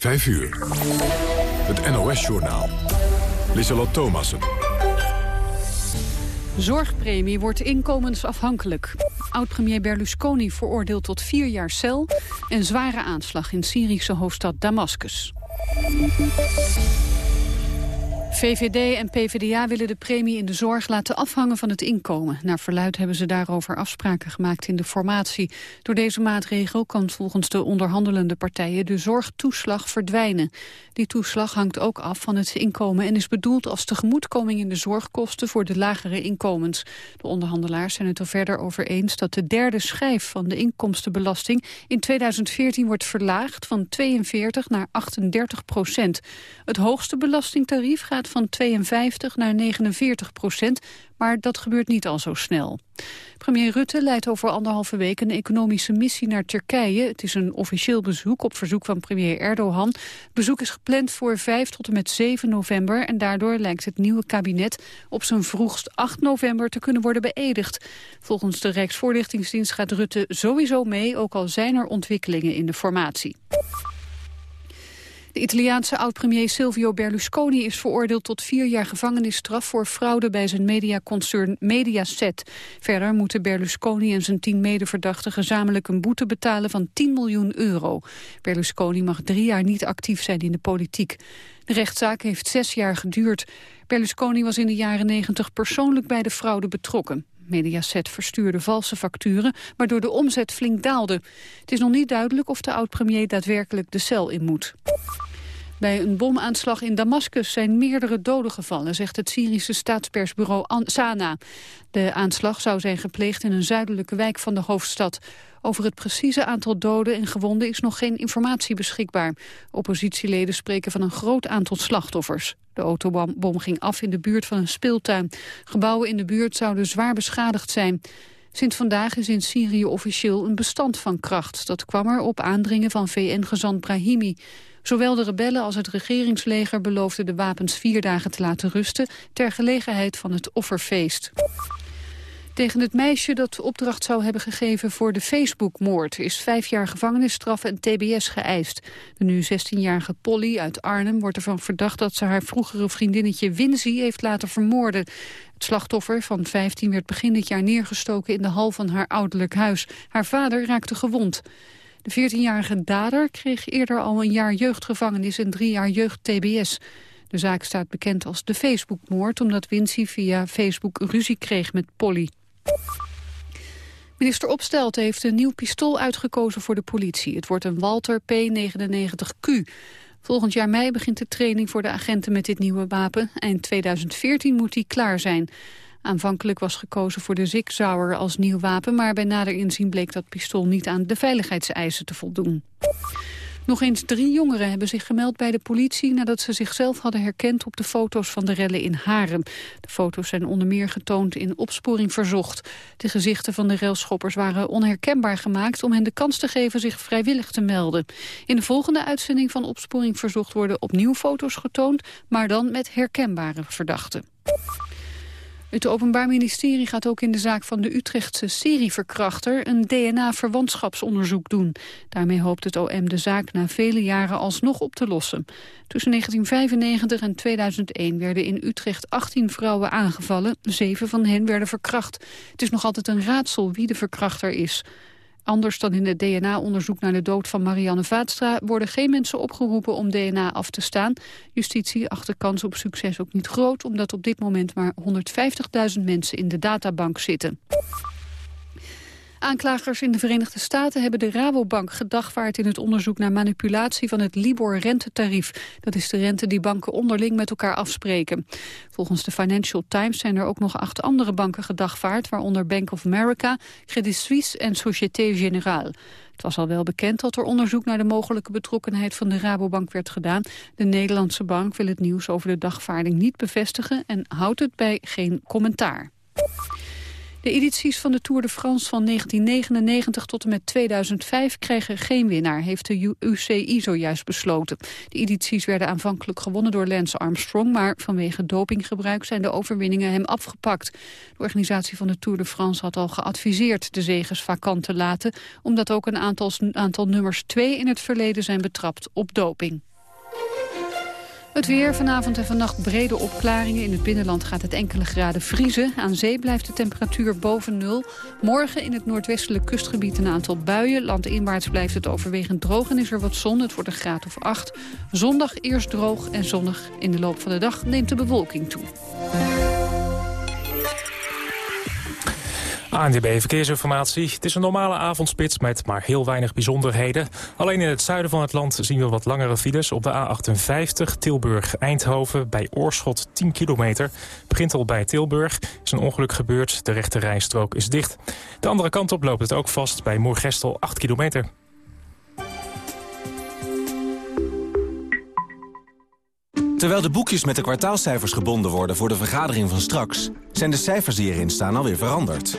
5 uur. Het NOS-journaal. Lissalot Thomassen. Zorgpremie wordt inkomensafhankelijk. Oud-premier Berlusconi veroordeeld tot vier jaar cel... en zware aanslag in Syrische hoofdstad Damascus. VVD en PvdA willen de premie in de zorg laten afhangen van het inkomen. Naar verluid hebben ze daarover afspraken gemaakt in de formatie. Door deze maatregel kan volgens de onderhandelende partijen de zorgtoeslag verdwijnen. Die toeslag hangt ook af van het inkomen en is bedoeld als tegemoetkoming in de zorgkosten voor de lagere inkomens. De onderhandelaars zijn het er verder over eens dat de derde schijf van de inkomstenbelasting in 2014 wordt verlaagd van 42 naar 38 procent. Het hoogste belastingtarief gaat van 52 naar 49 procent, maar dat gebeurt niet al zo snel. Premier Rutte leidt over anderhalve week een economische missie naar Turkije. Het is een officieel bezoek op verzoek van premier Erdogan. Bezoek is gepland voor 5 tot en met 7 november... en daardoor lijkt het nieuwe kabinet op zijn vroegst 8 november te kunnen worden beëdigd. Volgens de Rijksvoorlichtingsdienst gaat Rutte sowieso mee... ook al zijn er ontwikkelingen in de formatie. De Italiaanse oud-premier Silvio Berlusconi is veroordeeld tot vier jaar gevangenisstraf voor fraude bij zijn mediaconcern Mediaset. Verder moeten Berlusconi en zijn tien medeverdachten gezamenlijk een boete betalen van 10 miljoen euro. Berlusconi mag drie jaar niet actief zijn in de politiek. De rechtszaak heeft zes jaar geduurd. Berlusconi was in de jaren negentig persoonlijk bij de fraude betrokken. Mediaset verstuurde valse facturen, waardoor de omzet flink daalde. Het is nog niet duidelijk of de oud-premier daadwerkelijk de cel in moet. Bij een bomaanslag in Damascus zijn meerdere doden gevallen, zegt het Syrische staatspersbureau Sana. De aanslag zou zijn gepleegd in een zuidelijke wijk van de hoofdstad. Over het precieze aantal doden en gewonden is nog geen informatie beschikbaar. Oppositieleden spreken van een groot aantal slachtoffers. De autobom ging af in de buurt van een speeltuin. Gebouwen in de buurt zouden zwaar beschadigd zijn. Sinds vandaag is in Syrië officieel een bestand van kracht. Dat kwam er op aandringen van VN-gezant Brahimi. Zowel de rebellen als het regeringsleger beloofden de wapens vier dagen te laten rusten... ter gelegenheid van het offerfeest. Tegen het meisje dat opdracht zou hebben gegeven voor de Facebook-moord... is vijf jaar gevangenisstraf en tbs geëist. De nu 16-jarige Polly uit Arnhem wordt ervan verdacht... dat ze haar vroegere vriendinnetje Winzy heeft laten vermoorden. Het slachtoffer van 15 werd begin dit jaar neergestoken... in de hal van haar ouderlijk huis. Haar vader raakte gewond. De 14-jarige dader kreeg eerder al een jaar jeugdgevangenis en drie jaar jeugd-TBS. De zaak staat bekend als de Facebook-moord... omdat Wincy via Facebook ruzie kreeg met Polly. Minister Opstelten heeft een nieuw pistool uitgekozen voor de politie. Het wordt een Walter P99Q. Volgend jaar mei begint de training voor de agenten met dit nieuwe wapen. Eind 2014 moet die klaar zijn. Aanvankelijk was gekozen voor de Zig Sauer als nieuw wapen... maar bij nader inzien bleek dat pistool niet aan de veiligheidseisen te voldoen. Nog eens drie jongeren hebben zich gemeld bij de politie... nadat ze zichzelf hadden herkend op de foto's van de rellen in Haren. De foto's zijn onder meer getoond in opsporing verzocht. De gezichten van de relschoppers waren onherkenbaar gemaakt... om hen de kans te geven zich vrijwillig te melden. In de volgende uitzending van opsporing verzocht worden opnieuw foto's getoond... maar dan met herkenbare verdachten. Het Openbaar Ministerie gaat ook in de zaak van de Utrechtse serieverkrachter een DNA-verwantschapsonderzoek doen. Daarmee hoopt het OM de zaak na vele jaren alsnog op te lossen. Tussen 1995 en 2001 werden in Utrecht 18 vrouwen aangevallen. Zeven van hen werden verkracht. Het is nog altijd een raadsel wie de verkrachter is. Anders dan in het DNA-onderzoek naar de dood van Marianne Vaatstra... worden geen mensen opgeroepen om DNA af te staan. Justitie acht de kans op succes ook niet groot... omdat op dit moment maar 150.000 mensen in de databank zitten. Aanklagers in de Verenigde Staten hebben de Rabobank gedagvaard in het onderzoek naar manipulatie van het Libor-rentetarief. Dat is de rente die banken onderling met elkaar afspreken. Volgens de Financial Times zijn er ook nog acht andere banken gedagvaard, waaronder Bank of America, Credit Suisse en Société Générale. Het was al wel bekend dat er onderzoek naar de mogelijke betrokkenheid van de Rabobank werd gedaan. De Nederlandse bank wil het nieuws over de dagvaarding niet bevestigen en houdt het bij geen commentaar. De edities van de Tour de France van 1999 tot en met 2005 kregen geen winnaar, heeft de UCI zojuist besloten. De edities werden aanvankelijk gewonnen door Lance Armstrong, maar vanwege dopinggebruik zijn de overwinningen hem afgepakt. De organisatie van de Tour de France had al geadviseerd de zegers vakant te laten, omdat ook een aantal, aantal nummers 2 in het verleden zijn betrapt op doping. Het weer vanavond en vannacht brede opklaringen. In het binnenland gaat het enkele graden vriezen. Aan zee blijft de temperatuur boven nul. Morgen in het noordwestelijk kustgebied een aantal buien. Landinwaarts blijft het overwegend droog en is er wat zon. Het wordt een graad of acht. Zondag eerst droog en zonnig. In de loop van de dag neemt de bewolking toe. ANDB Verkeersinformatie. Het is een normale avondspits met maar heel weinig bijzonderheden. Alleen in het zuiden van het land zien we wat langere files. Op de A58 Tilburg-Eindhoven bij Oorschot 10 kilometer. Begint al bij Tilburg. is een ongeluk gebeurd. De rechte rijstrook is dicht. De andere kant op loopt het ook vast bij Moergestel 8 kilometer. Terwijl de boekjes met de kwartaalcijfers gebonden worden voor de vergadering van straks... zijn de cijfers die erin staan alweer veranderd.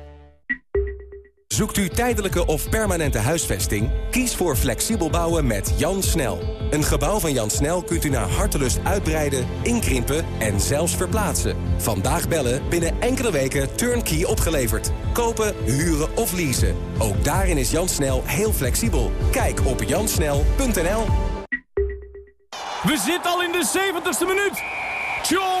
Zoekt u tijdelijke of permanente huisvesting? Kies voor flexibel bouwen met Jan Snel. Een gebouw van Jan Snel kunt u naar hartelust uitbreiden, inkrimpen en zelfs verplaatsen. Vandaag bellen, binnen enkele weken turnkey opgeleverd. Kopen, huren of leasen. Ook daarin is Jan Snel heel flexibel. Kijk op jansnel.nl We zitten al in de 70ste minuut. Tjonge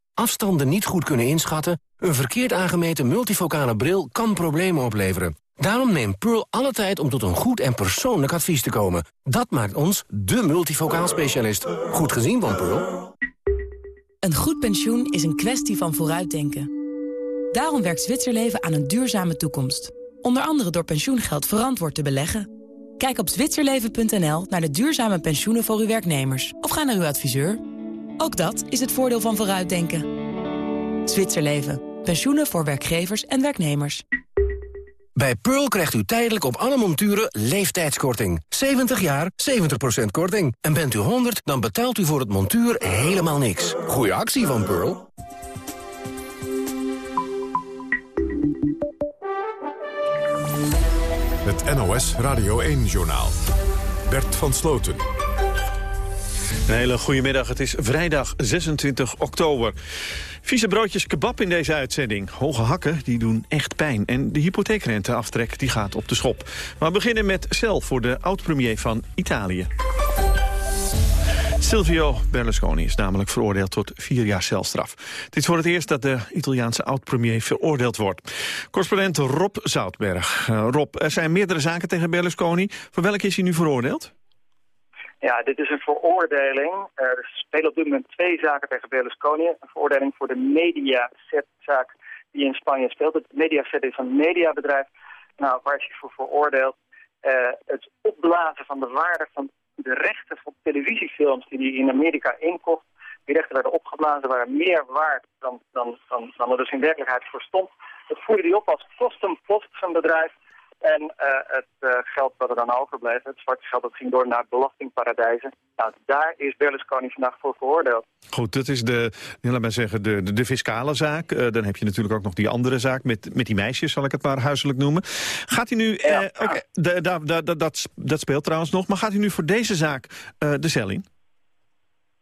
afstanden niet goed kunnen inschatten... Een verkeerd aangemeten multifocale bril kan problemen opleveren. Daarom neemt Pearl alle tijd om tot een goed en persoonlijk advies te komen. Dat maakt ons de multifocaal specialist. Goed gezien van Pearl. Een goed pensioen is een kwestie van vooruitdenken. Daarom werkt Zwitserleven aan een duurzame toekomst. Onder andere door pensioengeld verantwoord te beleggen. Kijk op zwitserleven.nl naar de duurzame pensioenen voor uw werknemers. Of ga naar uw adviseur. Ook dat is het voordeel van vooruitdenken. Zwitserleven. Pensioenen voor werkgevers en werknemers. Bij Pearl krijgt u tijdelijk op alle monturen leeftijdskorting. 70 jaar, 70% korting. En bent u 100, dan betaalt u voor het montuur helemaal niks. Goeie actie van Pearl. Het NOS Radio 1-journaal. Bert van Sloten. Een hele goede middag. Het is vrijdag 26 oktober. Vieze broodjes kebab in deze uitzending. Hoge hakken die doen echt pijn. En de hypotheekrenteaftrek die gaat op de schop. Maar we beginnen met Cel voor de oud-premier van Italië. Silvio Berlusconi is namelijk veroordeeld tot vier jaar celstraf. Het is voor het eerst dat de Italiaanse oud-premier veroordeeld wordt. Correspondent Rob Zoutberg. Uh, Rob, er zijn meerdere zaken tegen Berlusconi. Voor welke is hij nu veroordeeld? Ja, dit is een veroordeling. Er spelen op dit moment twee zaken tegen Berlusconi. Een veroordeling voor de Mediaset-zaak die in Spanje speelt. Het Mediaset is een mediabedrijf nou, waar is hij voor veroordeeld. Uh, het opblazen van de waarde van de rechten van televisiefilms die hij in Amerika inkocht. Die rechten werden opgeblazen, waren meer waard dan, dan, dan, dan er dus in werkelijkheid voor stond. Dat voerde hij op als kostenpost van bedrijf. En uh, het uh, geld wat er dan overbleef, het zwarte geld, dat ging door naar belastingparadijzen. Nou, daar is Berlusconi vandaag voor veroordeeld. Goed, dat is de, laat maar zeggen, de, de, de fiscale zaak. Uh, dan heb je natuurlijk ook nog die andere zaak met, met die meisjes, zal ik het maar huiselijk noemen. Gaat hij nu, ja, okay, dat, dat speelt trouwens nog, maar gaat hij nu voor deze zaak de cel in?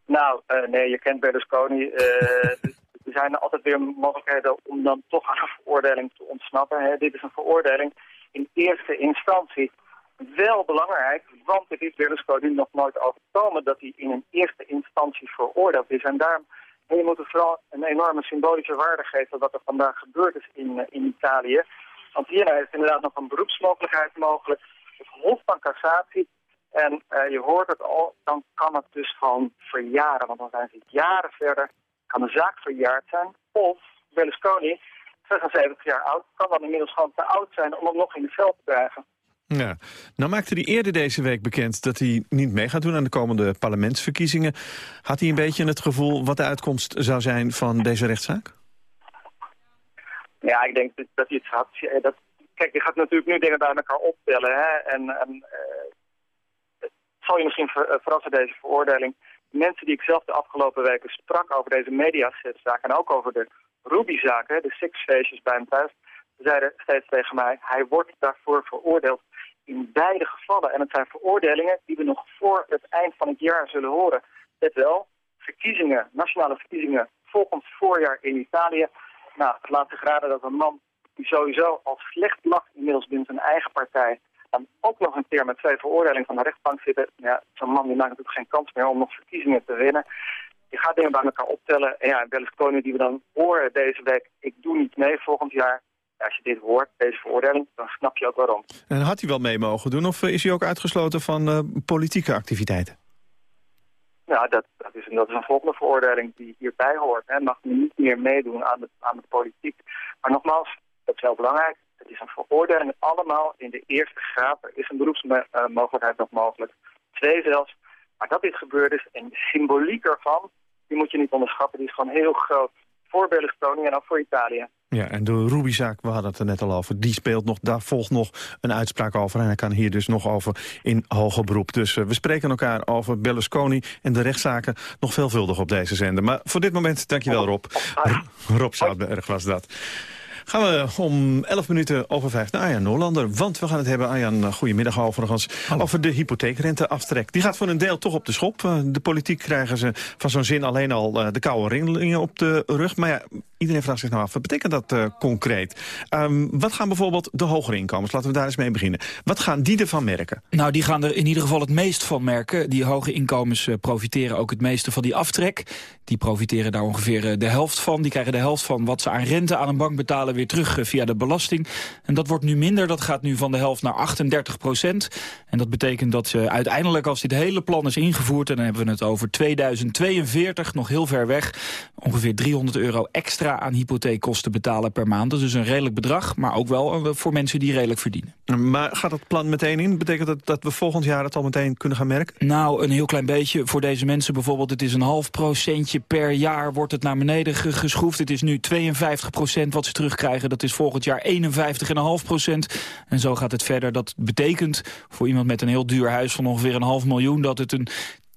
Nou, nee, je kent Berlusconi. er zijn altijd weer mogelijkheden om dan toch aan een veroordeling te ontsnappen. Hè. Dit is een veroordeling in eerste instantie wel belangrijk, want het is Berlusconi nog nooit overkomen dat hij in een eerste instantie veroordeeld is. En daarom moet het vooral een enorme symbolische waarde geven wat er vandaag gebeurd is in, eh, in Italië. Want hierna is inderdaad nog een beroepsmogelijkheid mogelijk, het hof van cassatie. En uh, je hoort het al, dan kan het dus gewoon verjaren, want dan zijn ze jaren verder, kan de zaak verjaard zijn. Of Berlusconi 76 jaar oud, kan dan inmiddels gewoon te oud zijn om hem nog in het veld te krijgen. Ja. Nou maakte hij eerder deze week bekend dat hij niet mee gaat doen aan de komende parlementsverkiezingen. Had hij een beetje het gevoel wat de uitkomst zou zijn van deze rechtszaak? Ja, ik denk dat, hij het had. Dat, kijk, je gaat natuurlijk nu dingen bij elkaar optellen. Hè? En, en uh, het zal je misschien ver, uh, verrassen, deze veroordeling. Mensen die ik zelf de afgelopen weken sprak over deze mediasetzaak en ook over de Ruby-zaken, de seksfeestjes bij hem thuis, zeiden steeds tegen mij, hij wordt daarvoor veroordeeld in beide gevallen. En het zijn veroordelingen die we nog voor het eind van het jaar zullen horen. Let wel, verkiezingen, nationale verkiezingen volgend voorjaar in Italië. Nou, het laat zich raden dat een man die sowieso al slecht lag inmiddels binnen zijn eigen partij... dan ook nog een keer met twee veroordelingen van de rechtbank zitten... ja, zo'n man die maakt natuurlijk geen kans meer om nog verkiezingen te winnen. Je gaat dingen bij elkaar optellen. En ja, Berlusconi die we dan horen deze week... ik doe niet mee volgend jaar als je dit hoort, deze veroordeling, dan snap je ook waarom. En had hij wel mee mogen doen of eh, is hij ook uitgesloten van uh, politieke activiteiten? Nou, dat, dat, is, dat is een volgende veroordeling die hierbij hoort. Hij mag niet meer meedoen aan de, aan de politiek. Maar nogmaals, dat is heel belangrijk. Het is een veroordeling allemaal in de eerste graad. Er is een beroepsmogelijkheid nog mogelijk. Twee zelfs. Maar dat dit gebeurd is en de symboliek ervan, die moet je niet onderschatten. Die is gewoon heel groot voor Berlusconi en ook voor Italië. Ja, en de Ruby-zaak, we hadden het er net al over, die speelt nog, daar volgt nog een uitspraak over. En hij kan hier dus nog over in hoger beroep. Dus uh, we spreken elkaar over Berlusconi en de rechtszaken nog veelvuldig op deze zender. Maar voor dit moment, dankjewel Rob. Rob Zoutberg was dat. Gaan we om 11 minuten over 5 naar Arjan Noorlander. Want we gaan het hebben, Arjan, goedemiddag overigens, Hallo. over de hypotheekrenteaftrek. Die gaat voor een deel toch op de schop. Eh, de politiek krijgen ze van zo'n zin alleen al eh, de koude ringelingen op de rug. Maar ja, iedereen vraagt zich nou af, wat betekent dat uh, concreet? Um, wat gaan bijvoorbeeld de hogere inkomens, laten we daar eens mee beginnen. Wat gaan die ervan merken? Nou, die gaan er in ieder geval het meest van merken. Die hoge inkomens uh, profiteren ook het meeste van die aftrek. Die profiteren daar ongeveer de helft van. Die krijgen de helft van wat ze aan rente aan een bank betalen weer terug via de belasting. En dat wordt nu minder, dat gaat nu van de helft naar 38 procent. En dat betekent dat ze uiteindelijk, als dit hele plan is ingevoerd... en dan hebben we het over 2042, nog heel ver weg... ongeveer 300 euro extra aan hypotheekkosten betalen per maand. Dat is dus een redelijk bedrag, maar ook wel voor mensen die redelijk verdienen. Maar gaat dat plan meteen in? Betekent dat dat we volgend jaar het al meteen kunnen gaan merken? Nou, een heel klein beetje. Voor deze mensen bijvoorbeeld, het is een half procentje per jaar... wordt het naar beneden geschroefd. Het is nu 52 procent wat ze terugkrijgen. Dat is volgend jaar 51,5 procent. En zo gaat het verder. Dat betekent voor iemand met een heel duur huis van ongeveer een half miljoen... dat het een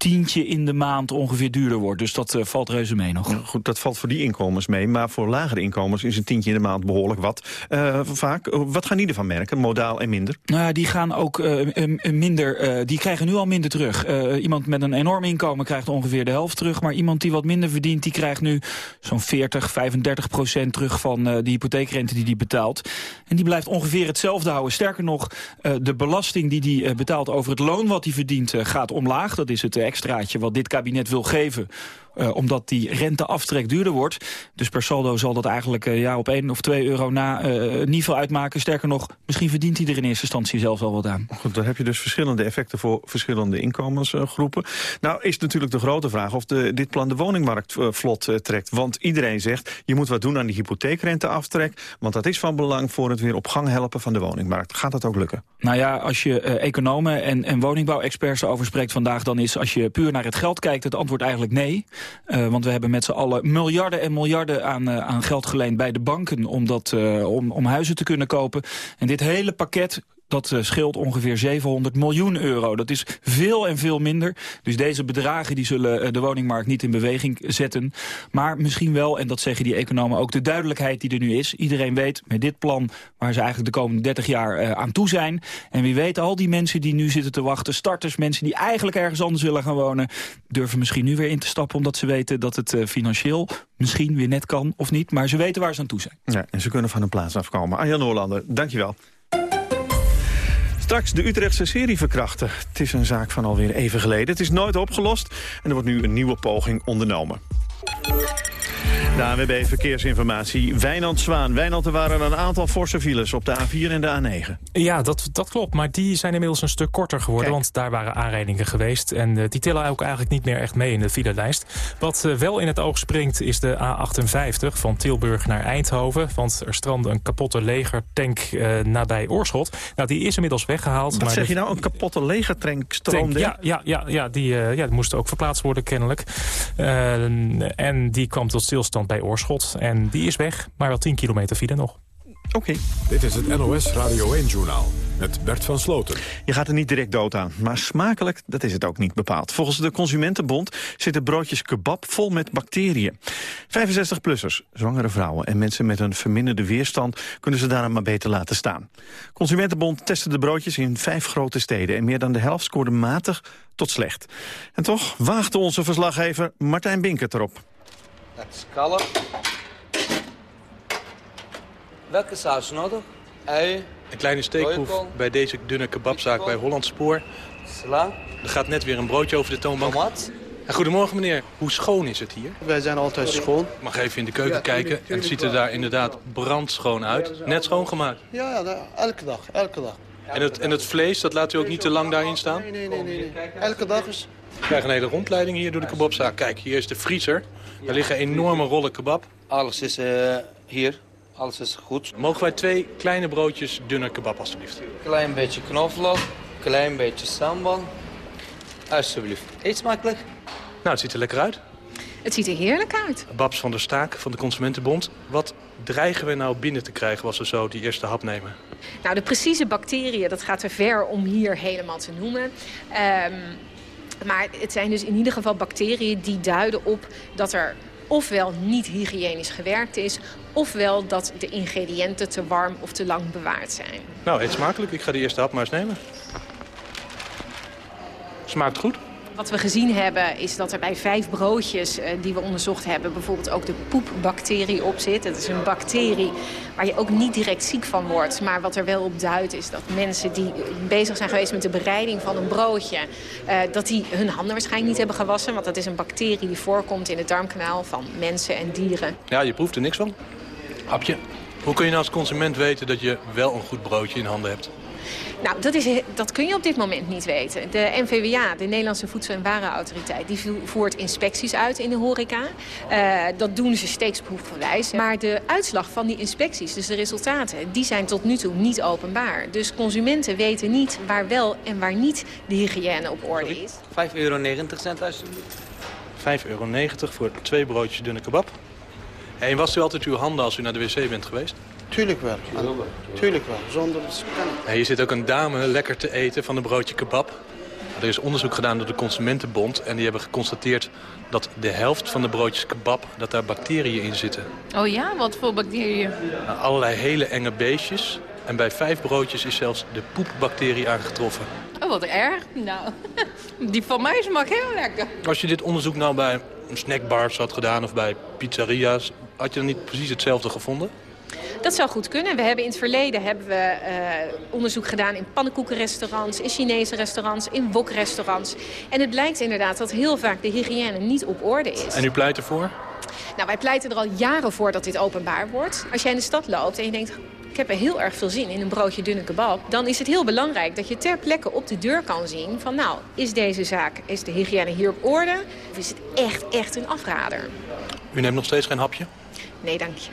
tientje in de maand ongeveer duurder wordt. Dus dat uh, valt reuze mee nog. Ja, goed, dat valt voor die inkomens mee. Maar voor lagere inkomens is een tientje in de maand behoorlijk wat. Uh, vaak, wat gaan die ervan merken, modaal en minder? Nou ja, die gaan ook minder, die krijgen nu al minder terug. iemand met een enorm inkomen krijgt ongeveer de helft terug. Maar iemand die wat minder verdient, die krijgt nu zo'n 40, 35 procent terug van de hypotheekrente die die betaalt. En die blijft ongeveer hetzelfde houden. Sterker nog, de belasting die die betaalt over het loon wat hij verdient gaat omlaag. Dat is het extraatje wat dit kabinet wil geven uh, omdat die renteaftrek duurder wordt. Dus per saldo zal dat eigenlijk uh, ja, op 1 of 2 euro na uh, niet veel uitmaken. Sterker nog, misschien verdient hij er in eerste instantie zelfs al wat aan. Goed, dan heb je dus verschillende effecten voor verschillende inkomensgroepen. Nou is natuurlijk de grote vraag of de, dit plan de woningmarkt vlot trekt. Want iedereen zegt, je moet wat doen aan die hypotheekrenteaftrek. Want dat is van belang voor het weer op gang helpen van de woningmarkt. Gaat dat ook lukken? Nou ja, als je economen en, en woningbouwexperts over spreekt vandaag... dan is als je puur naar het geld kijkt het antwoord eigenlijk nee. Uh, want we hebben met z'n allen miljarden en miljarden aan, uh, aan geld geleend bij de banken... Om, dat, uh, om, om huizen te kunnen kopen. En dit hele pakket dat uh, scheelt ongeveer 700 miljoen euro. Dat is veel en veel minder. Dus deze bedragen die zullen uh, de woningmarkt niet in beweging zetten. Maar misschien wel, en dat zeggen die economen ook, de duidelijkheid die er nu is. Iedereen weet met dit plan waar ze eigenlijk de komende 30 jaar uh, aan toe zijn. En wie weet, al die mensen die nu zitten te wachten, starters, mensen die eigenlijk ergens anders willen gaan wonen, durven misschien nu weer in te stappen omdat ze weten dat het financieel misschien weer net kan of niet. Maar ze weten waar ze aan toe zijn. Ja, en ze kunnen van hun plaats afkomen. Arjan Noorlander, dankjewel. Straks de Utrechtse serie verkrachten. Het is een zaak van alweer even geleden. Het is nooit opgelost en er wordt nu een nieuwe poging ondernomen. De ANWB Verkeersinformatie. Wijnand Zwaan. Wijnand, er waren een aantal forse files op de A4 en de A9. Ja, dat, dat klopt. Maar die zijn inmiddels een stuk korter geworden. Want daar waren aanrijdingen geweest. En uh, die tellen ook eigenlijk niet meer echt mee in de filelijst. Wat uh, wel in het oog springt is de A58 van Tilburg naar Eindhoven. Want er strandde een kapotte legertank uh, nabij Oorschot. Nou, die is inmiddels weggehaald. Wat maar zeg je nou? Een kapotte legertank stroomde? Ja, ja, ja, ja, die, ja, die moest ook verplaatst worden kennelijk. en die kwam tot stilstand bij Oorschot. En die is weg, maar wel 10 kilometer file nog. Oké. Okay. Dit is het NOS Radio 1-journaal met Bert van Sloten. Je gaat er niet direct dood aan, maar smakelijk, dat is het ook niet bepaald. Volgens de Consumentenbond zitten broodjes kebab vol met bacteriën. 65-plussers, zwangere vrouwen en mensen met een verminderde weerstand... kunnen ze daarom maar beter laten staan. Consumentenbond testte de broodjes in vijf grote steden... en meer dan de helft scoorde matig tot slecht. En toch waagde onze verslaggever Martijn Binkert erop. Dat is kalf. Welke saus nodig? Ui. Een kleine steekproef bij deze dunne kebabzaak bij Holland Spoor. Sla. Er gaat net weer een broodje over de toonbank. Tomat. En goedemorgen meneer, hoe schoon is het hier? Wij zijn altijd schoon. Ik mag even in de keuken kijken en het ziet er daar inderdaad brandschoon uit. Net schoongemaakt? Ja, ja elke dag, elke dag. En het, en het vlees, dat laat u ook niet te lang daarin staan? Nee, nee, nee. nee. Elke dag is... We krijgen een hele rondleiding hier door de kebabzaak. Kijk, hier is de vriezer. Daar liggen enorme rollen kebab. Alles is uh, hier. Alles is goed. Mogen wij twee kleine broodjes dunner kebab alstublieft? Klein beetje knoflook, klein beetje sambal. Alsjeblieft. Eet smakelijk. Nou, het ziet er lekker uit. Het ziet er heerlijk uit. Babs van der Staak van de Consumentenbond. Wat dreigen we nou binnen te krijgen als we zo die eerste hap nemen? Nou, de precieze bacteriën, dat gaat te ver om hier helemaal te noemen. Um, maar het zijn dus in ieder geval bacteriën die duiden op dat er ofwel niet hygiënisch gewerkt is... ofwel dat de ingrediënten te warm of te lang bewaard zijn. Nou, eet smakelijk. Ik ga de eerste hap maar eens nemen. Smaakt goed. Wat we gezien hebben is dat er bij vijf broodjes uh, die we onderzocht hebben... bijvoorbeeld ook de poepbacterie op zit. Dat is een bacterie waar je ook niet direct ziek van wordt. Maar wat er wel op duidt is dat mensen die bezig zijn geweest met de bereiding van een broodje... Uh, dat die hun handen waarschijnlijk niet hebben gewassen. Want dat is een bacterie die voorkomt in het darmkanaal van mensen en dieren. Ja, je proeft er niks van. Hapje. Hoe kun je nou als consument weten dat je wel een goed broodje in handen hebt? Nou, dat, is, dat kun je op dit moment niet weten. De NVWA, de Nederlandse Voedsel- en Warenautoriteit... die voert inspecties uit in de horeca. Uh, dat doen ze steeds proefgewijs. Maar de uitslag van die inspecties, dus de resultaten... die zijn tot nu toe niet openbaar. Dus consumenten weten niet waar wel en waar niet de hygiëne op orde is. 5,90 euro cent alsjeblieft. 5,90 euro voor twee broodjes dunne kebab. En was u altijd uw handen als u naar de wc bent geweest? Tuurlijk wel. Tuurlijk wel. Zonder kan Hier zit ook een dame lekker te eten van een broodje kebab. Er is onderzoek gedaan door de Consumentenbond. En die hebben geconstateerd dat de helft van de broodjes kebab... dat daar bacteriën in zitten. Oh ja? Wat voor bacteriën? Nou, allerlei hele enge beestjes. En bij vijf broodjes is zelfs de poepbacterie aangetroffen. Oh, wat erg. Nou, die van mij smaakt heel lekker. Als je dit onderzoek nou bij snackbars had gedaan of bij pizzeria's... had je dan niet precies hetzelfde gevonden? Dat zou goed kunnen. We hebben in het verleden hebben we, uh, onderzoek gedaan in pannenkoekenrestaurants, in Chinese restaurants, in wokrestaurants. En het blijkt inderdaad dat heel vaak de hygiëne niet op orde is. En u pleit ervoor? Nou, wij pleiten er al jaren voor dat dit openbaar wordt. Als jij in de stad loopt en je denkt, ik heb er heel erg veel zin in een broodje dunne kebab... dan is het heel belangrijk dat je ter plekke op de deur kan zien... van nou, is deze zaak, is de hygiëne hier op orde... of is het echt, echt een afrader? U neemt nog steeds geen hapje? Nee, dank je.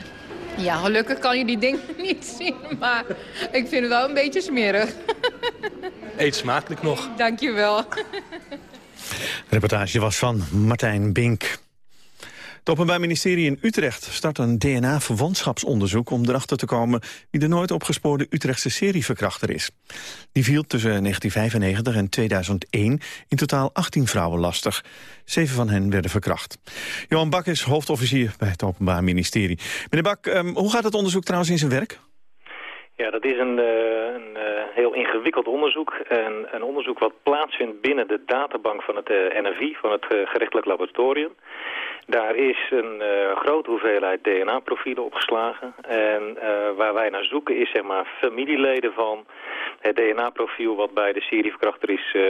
Ja, gelukkig kan je die dingen niet zien, maar ik vind het wel een beetje smerig. Eet smakelijk nog. Dank je wel. De reportage was van Martijn Bink. Het Openbaar Ministerie in Utrecht start een DNA-verwantschapsonderzoek... om erachter te komen wie de nooit opgespoorde Utrechtse serieverkrachter is. Die viel tussen 1995 en 2001 in totaal 18 vrouwen lastig. Zeven van hen werden verkracht. Johan Bak is hoofdofficier bij het Openbaar Ministerie. Meneer Bak, um, hoe gaat het onderzoek trouwens in zijn werk? Ja, dat is een, uh, een uh, heel ingewikkeld onderzoek. En een onderzoek wat plaatsvindt binnen de databank van het eh, NFI, van het gerechtelijk laboratorium. Daar is een uh, grote hoeveelheid DNA-profielen opgeslagen. En uh, waar wij naar zoeken is zeg maar, familieleden van het DNA-profiel... wat bij de serieverkrachter is uh,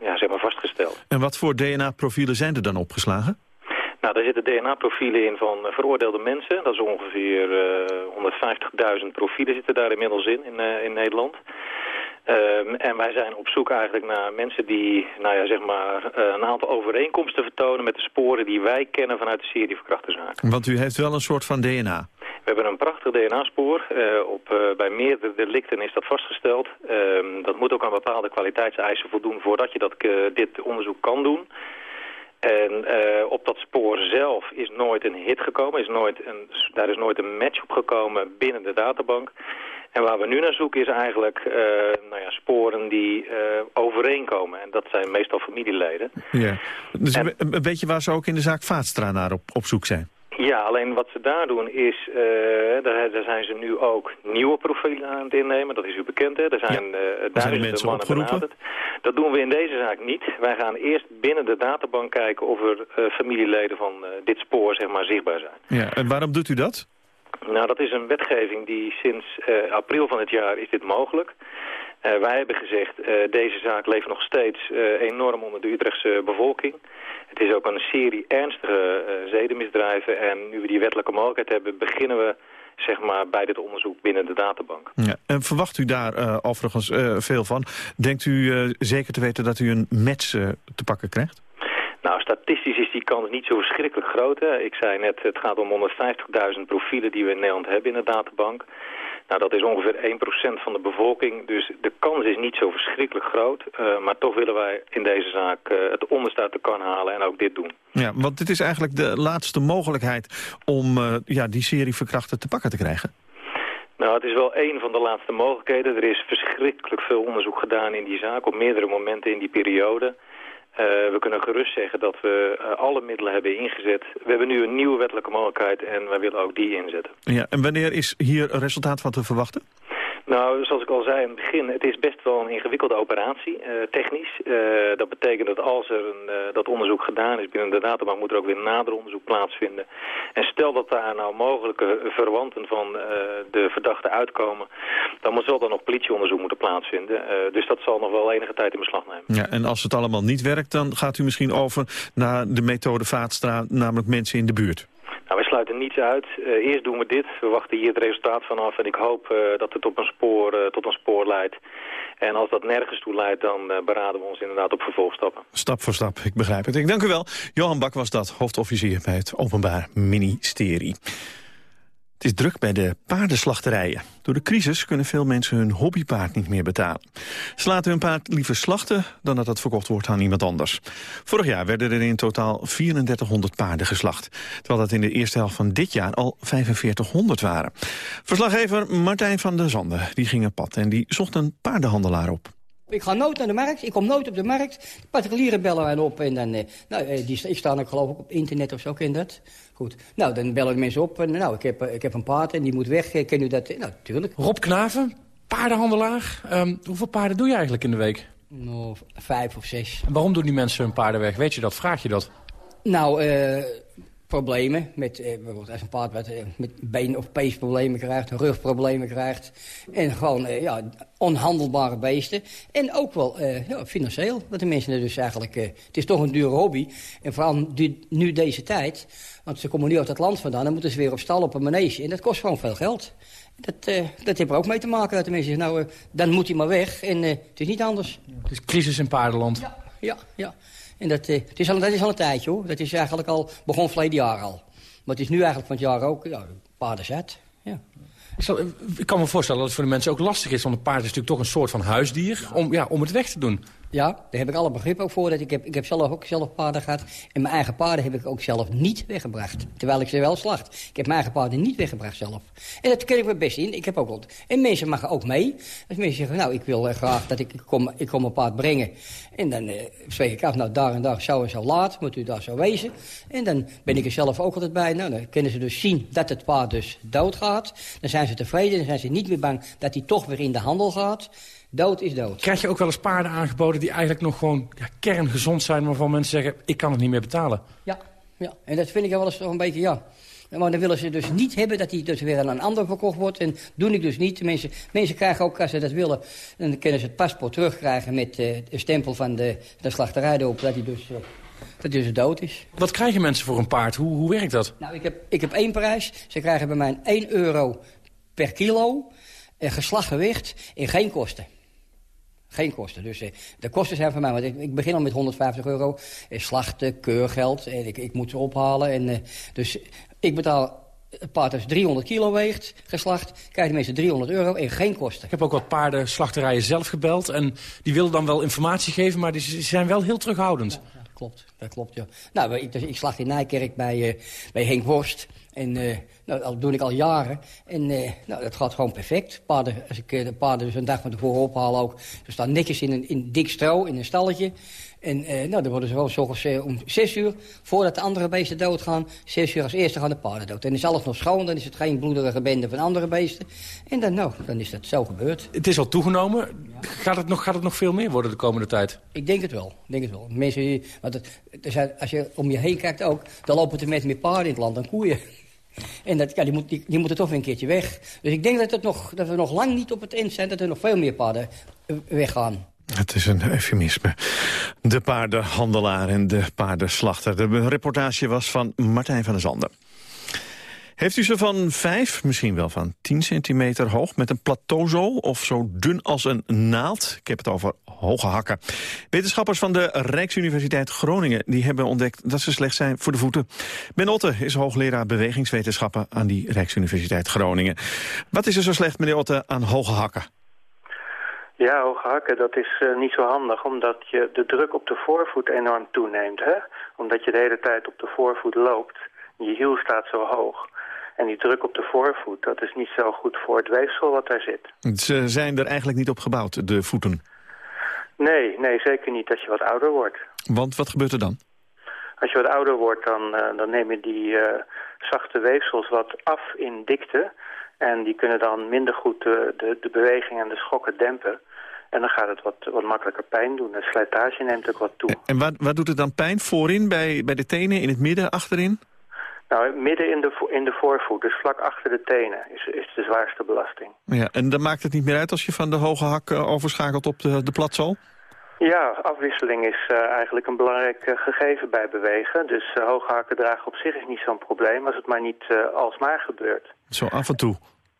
ja, zeg maar vastgesteld. En wat voor DNA-profielen zijn er dan opgeslagen? Nou, daar zitten DNA-profielen in van veroordeelde mensen. Dat is ongeveer 150.000 profielen zitten daar inmiddels in, in, in Nederland. Um, en wij zijn op zoek eigenlijk naar mensen die nou ja, zeg maar, uh, een aantal overeenkomsten vertonen met de sporen die wij kennen vanuit de serie verkrachtenzaken. Want u heeft wel een soort van DNA? We hebben een prachtig DNA-spoor. Uh, op, uh, bij meerdere delicten is dat vastgesteld. Um, dat moet ook aan bepaalde kwaliteitseisen voldoen voordat je dat, dit onderzoek kan doen. En op dat spoor zelf is nooit een hit gekomen, is nooit een, daar is nooit een match op gekomen binnen de databank. En waar we nu naar zoeken is eigenlijk uh, nou ja, sporen die uh, overeenkomen. En dat zijn meestal familieleden. Ja. Dus en, weet je waar ze ook in de zaak Vaatstra naar op, op zoek zijn? Ja, alleen wat ze daar doen is, uh, daar, daar, zijn ze nu ook nieuwe profielen aan het innemen. Dat is u bekend, hè? Er zijn ja. uh, duizenden mannen benaderd. Dat doen we in deze zaak niet. Wij gaan eerst binnen de databank kijken of er uh, familieleden van dit spoor zeg maar, zichtbaar zijn. Ja, en waarom doet u dat? Nou, dat is een wetgeving die sinds uh, april van het jaar is dit mogelijk. Uh, wij hebben gezegd, uh, deze zaak leeft nog steeds enorm onder de Utrechtse bevolking. Het is ook een serie ernstige zedenmisdrijven. En nu we die wettelijke mogelijkheid hebben, beginnen we zeg maar, bij dit onderzoek binnen de databank. Ja, en verwacht u daar overigens veel van? Denkt u zeker te weten dat u een match te pakken krijgt? Nou, statistisch is die kans niet zo verschrikkelijk groot. Hè. Ik zei net, het gaat om 150.000 profielen die we in Nederland hebben in de databank. Nou, dat is ongeveer 1% van de bevolking, dus de kans is niet zo verschrikkelijk groot. Uh, maar toch willen wij in deze zaak uh, het onderste uit de kan halen en ook dit doen. Ja, want dit is eigenlijk de laatste mogelijkheid om uh, ja, die serie verkrachten te pakken te krijgen. Nou, het is wel één van de laatste mogelijkheden. Er is verschrikkelijk veel onderzoek gedaan in die zaak op meerdere momenten in die periode. Uh, we kunnen gerust zeggen dat we uh, alle middelen hebben ingezet. We hebben nu een nieuwe wettelijke mogelijkheid en wij willen ook die inzetten. Ja, en wanneer is hier resultaat van te verwachten? Nou, zoals ik al zei in het begin, het is best wel een ingewikkelde operatie, uh, technisch. Uh, dat betekent dat als er een, uh, dat onderzoek gedaan is binnen de databank, moet er ook weer nader onderzoek plaatsvinden. En stel dat daar nou mogelijke verwanten van de verdachte uitkomen, dan wel dan nog politieonderzoek moeten plaatsvinden. dus dat zal nog wel enige tijd in beslag nemen. Ja, en als het allemaal niet werkt, dan gaat u misschien over naar de methode Vaatstra, namelijk mensen in de buurt. Nou, wij sluiten niets uit. Uh, eerst doen we dit. We wachten hier het resultaat vanaf. En ik hoop uh, dat het op een spoor, uh, tot een spoor leidt. En als dat nergens toe leidt, dan beraden we ons inderdaad op vervolgstappen. Stap voor stap, ik begrijp het. Ik dank u wel. Johan Bak was dat, hoofdofficier bij het Openbaar Ministerie. Het is druk bij de paardenslachterijen. Door de crisis kunnen veel mensen hun hobbypaard niet meer betalen. Ze laten hun paard liever slachten dan dat het verkocht wordt aan iemand anders. Vorig jaar werden er in totaal 3400 paarden geslacht. Terwijl dat in de eerste helft van dit jaar al 4500 waren. Verslaggever Martijn van der Zanden die ging op pad en die zocht een paardenhandelaar op. Ik ga nooit naar de markt, ik kom nooit op de markt. De particulieren bellen mij op en dan... Eh, nou, eh, die, ik sta ook geloof ik op internet of zo, ken dat? Goed. Nou, dan bellen de mensen op en nou, ik heb, eh, ik heb een paard en die moet weg. Ken u dat? Nou, natuurlijk. Rob Knaven, paardenhandelaar. Um, hoeveel paarden doe je eigenlijk in de week? Nou, vijf of zes. En waarom doen die mensen hun paarden weg? Weet je dat? Vraag je dat? Nou, eh... Uh, problemen. Met, eh, bijvoorbeeld als een paard wat, eh, met been- of peesproblemen krijgt, rugproblemen krijgt. En gewoon eh, ja, onhandelbare beesten. En ook wel eh, ja, financieel. Dat de mensen er dus eigenlijk... Eh, het is toch een dure hobby. En vooral nu deze tijd. Want ze komen nu uit het land vandaan. Dan moeten ze weer op stal op een manege. En dat kost gewoon veel geld. Dat, uh, dat heeft er ook mee te maken. Dat de mensen zeggen, nou, dan moet hij maar weg. En het is niet anders. Het is crisis in paardenland. Ja, ja, ja. En dat, uh, het is al, dat is al een tijdje hoor. Dat is eigenlijk al, begon verleden jaar al. Maar het is nu eigenlijk van het jaar ook, ja, paardenzet. Ja. Ik kan me voorstellen dat het voor de mensen ook lastig is. Want een paard is natuurlijk toch een soort van huisdier om, ja, om het weg te doen. Ja, daar heb ik alle begrip ook voor. Dat ik, heb, ik heb zelf ook zelf paarden gehad. En mijn eigen paarden heb ik ook zelf niet weggebracht. Terwijl ik ze wel slacht. Ik heb mijn eigen paarden niet weggebracht zelf. En dat ken ik me best in. Ik heb ook wat. En mensen maken ook mee. Als mensen zeggen, nou, ik wil graag dat ik, ik, kom, ik kom een paard brengen. En dan eh, spreek ik af, nou, daar en daar zo en zo laat. Moet u daar zo wezen. En dan ben ik er zelf ook altijd bij. Nou, dan kunnen ze dus zien dat het paard dus doodgaat. Dan zijn ze tevreden. Dan zijn ze niet meer bang dat hij toch weer in de handel gaat. Dood is dood. Krijg je ook wel eens paarden aangeboden die eigenlijk nog gewoon ja, kerngezond zijn... waarvan mensen zeggen, ik kan het niet meer betalen? Ja, ja. en dat vind ik wel eens toch een beetje, ja... Maar dan willen ze dus niet hebben dat die dus weer aan een ander verkocht wordt. En doe ik dus niet. Mensen, mensen krijgen ook, als ze dat willen... dan kunnen ze het paspoort terugkrijgen met uh, de stempel van de, de slachterij erop... dat hij dus uh, dat hij dus dood is. Wat krijgen mensen voor een paard? Hoe, hoe werkt dat? Nou, ik heb, ik heb één prijs. Ze krijgen bij mij 1 euro per kilo. En geslachtgewicht in geen kosten. Geen kosten. Dus eh, de kosten zijn van mij. Want ik, ik begin al met 150 euro. Eh, slachten, keurgeld. En ik, ik moet ze ophalen. En, eh, dus ik betaal het paard als 300 kilo weegt, geslacht, krijgt de meeste 300 euro en geen kosten. Ik heb ook wat paardenslachterijen zelf gebeld. En die willen dan wel informatie geven, maar die zijn wel heel terughoudend. Ja, klopt, dat klopt, ja. Nou, ik, dus, ik slacht in Nijkerk bij, uh, bij Henk Worst. En uh, nou, dat doe ik al jaren. En uh, nou, dat gaat gewoon perfect. Paarden, als ik de paarden dus een dag van tevoren ophaal ook... ze staan netjes in een in dik stro, in een stalletje. En eh, nou, dan worden ze wel eh, om zes uur, voordat de andere beesten doodgaan... zes uur als eerste gaan de paarden dood. En is alles nog schoon, dan is het geen bloederige bende van andere beesten. En dan, nou, dan is dat zo gebeurd. Het is al toegenomen. Gaat, het nog, gaat het nog veel meer worden de komende tijd? Ik denk het wel. Ik denk het wel. Mensen, want het, als je om je heen kijkt ook, dan lopen er met meer paarden in het land dan koeien. En dat, ja, die, moet, die, die, moeten toch weer een keertje weg. Dus ik denk dat, het nog, dat we nog lang niet op het eind zijn... dat er nog veel meer paarden eh, weggaan. Het is een eufemisme. De paardenhandelaar en de paardenslachter. De reportage was van Martijn van der Zanden. Heeft u ze van 5, misschien wel van 10 centimeter hoog... met een plateauzool of zo dun als een naald? Ik heb het over hoge hakken. Wetenschappers van de Rijksuniversiteit Groningen... die hebben ontdekt dat ze slecht zijn voor de voeten. Ben Otte is hoogleraar bewegingswetenschappen... aan die Rijksuniversiteit Groningen. Wat is er zo slecht, meneer Otte, aan hoge hakken? Ja, hoge hakken, dat is uh, niet zo handig, omdat je de druk op de voorvoet enorm toeneemt. Hè? Omdat je de hele tijd op de voorvoet loopt. Je hiel staat zo hoog. En die druk op de voorvoet, dat is niet zo goed voor het weefsel wat daar zit. Ze zijn er eigenlijk niet op gebouwd, de voeten? Nee, nee, zeker niet als je wat ouder wordt. Want wat gebeurt er dan? Als je wat ouder wordt, dan, uh, dan neem je die uh, zachte weefsels wat af in dikte... En die kunnen dan minder goed de, de, de beweging en de schokken dempen. En dan gaat het wat, wat makkelijker pijn doen. De slijtage neemt ook wat toe. En waar, waar doet het dan pijn? Voorin, bij, bij de tenen, in het midden, achterin? Nou, midden in de, in de voorvoet, dus vlak achter de tenen, is, is de zwaarste belasting. Ja, en dan maakt het niet meer uit als je van de hoge hak uh, overschakelt op de, de platzool? Ja, afwisseling is uh, eigenlijk een belangrijk uh, gegeven bij bewegen. Dus uh, hoge hakken dragen op zich is niet zo'n probleem als het maar niet alsmaar gebeurt. Zo af en toe?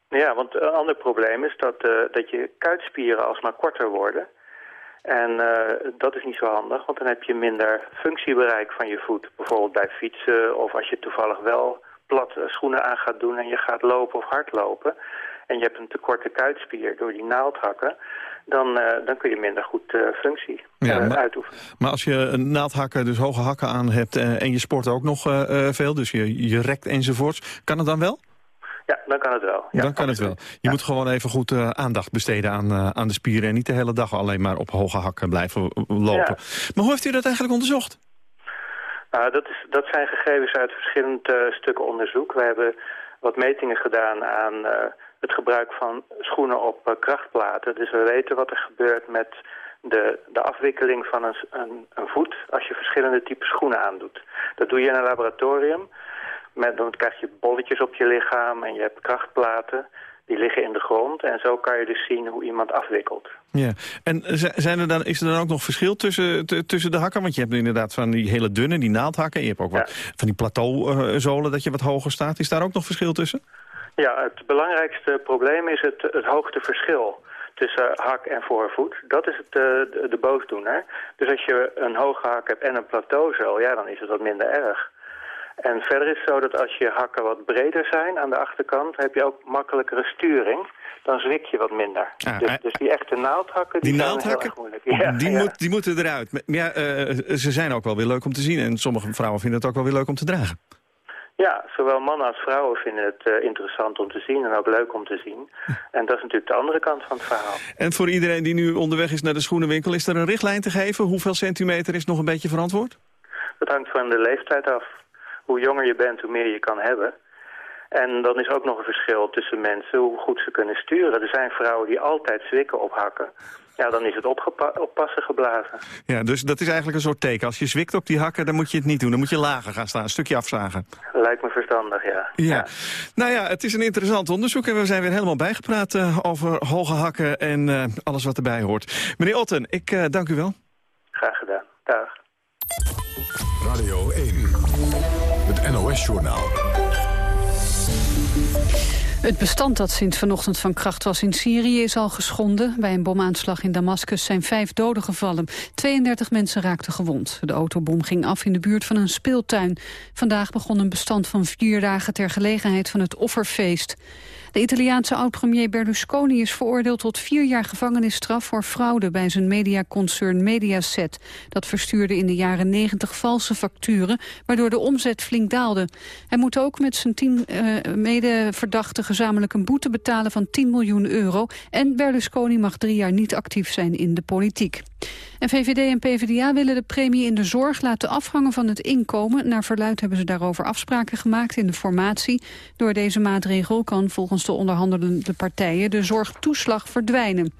Ja, want een ander probleem is dat, dat je kuitspieren alsmaar korter worden. En dat is niet zo handig, want dan heb je minder functiebereik van je voet. Bijvoorbeeld bij fietsen of als je toevallig wel plat schoenen aan gaat doen en je gaat lopen of hardlopen. En je hebt een te korte kuitspier door die naaldhakken dan, uh, dan kun je minder goed uh, functie ja, maar, uitoefenen. Maar als je een naaldhakken, dus hoge hakken aan hebt en je sport ook nog veel, dus je, je rekt enzovoorts, kan het dan wel? Ja, dan kan het wel. Ja, dan kan het wel. Je ja. moet gewoon even goed aandacht besteden aan, aan de spieren... en niet de hele dag alleen maar op hoge hakken blijven lopen. Maar hoe heeft u dat eigenlijk onderzocht? Dat, is, dat zijn gegevens uit verschillende stukken onderzoek. We hebben wat metingen gedaan aan het gebruik van schoenen op krachtplaten. Dus we weten wat er gebeurt met de, de afwikkeling van een, een, een, voet als je verschillende typen schoenen aandoet. Dat doe je in een laboratorium. Met, dan krijg je bolletjes op je lichaam en je hebt krachtplaten. Die liggen in de grond en zo kan je dus zien hoe iemand afwikkelt. Ja, en zijn er dan, is er dan ook nog verschil tussen, tussen de hakken? Want je hebt inderdaad van die hele dunne, die naaldhakken. Je hebt ook wat ja. van die plateauzolen dat je wat hoger staat. Is daar ook nog verschil tussen? Ja, het belangrijkste probleem is het, het hoogteverschil tussen hak en voorvoet. Dat is het, de, de boosdoener. Dus als je een hoge hak hebt en een plateauzool, ja, dan is het wat minder erg. En verder is het zo dat als je hakken wat breder zijn aan de achterkant... heb je ook makkelijkere sturing. Dan zwik je wat minder. Ah, dus, dus, die echte naaldhakken, die, die zijn naaldhakken, heel erg moeilijk. Ja, die, ja. Moet, die moeten eruit. Maar ja, uh, ze zijn ook wel weer leuk om te zien. En sommige vrouwen vinden het ook wel weer leuk om te dragen. Ja, zowel mannen als vrouwen vinden het uh, interessant om te zien en ook leuk om te zien. En dat is natuurlijk de andere kant van het verhaal. En voor iedereen die nu onderweg is naar de schoenenwinkel, is er een richtlijn te geven? Hoeveel centimeter is nog een beetje verantwoord? Dat hangt van de leeftijd af. Hoe jonger je bent, hoe meer je kan hebben. En dan is ook nog een verschil tussen mensen hoe goed ze kunnen sturen. Er zijn vrouwen die altijd zwikken op hakken. Ja, dan is het oppassen geblazen. Ja, dus dat is eigenlijk een soort teken. Als je zwikt op die hakken, dan moet je het niet doen. Dan moet je lager gaan staan, een stukje afzagen. Lijkt me verstandig, ja. Ja. ja. Nou ja, het is een interessant onderzoek en we zijn weer helemaal bijgepraat uh, over hoge hakken en uh, alles wat erbij hoort. Meneer Otten, ik uh, dank u wel. Graag gedaan. Dag. Radio 1, het NOS-journaal. Het bestand dat sinds vanochtend van kracht was in Syrië is al geschonden. Bij een bomaanslag in Damascus zijn vijf doden gevallen. 32 mensen raakten gewond. De autobom ging af in de buurt van een speeltuin. Vandaag begon een bestand van vier dagen ter gelegenheid van het offerfeest. De Italiaanse oud-premier Berlusconi is veroordeeld tot vier jaar gevangenisstraf voor fraude bij zijn mediaconcern Mediaset. Dat verstuurde in de jaren 90 valse facturen, waardoor de omzet flink daalde. Hij moet ook met zijn tien uh, medeverdachten gezamenlijk een boete betalen van 10 miljoen euro. En Berlusconi mag drie jaar niet actief zijn in de politiek. En VVD en PvdA willen de premie in de zorg laten afhangen van het inkomen. Naar verluid hebben ze daarover afspraken gemaakt in de formatie. Door deze maatregel kan volgens de onderhandelende partijen de zorgtoeslag verdwijnen.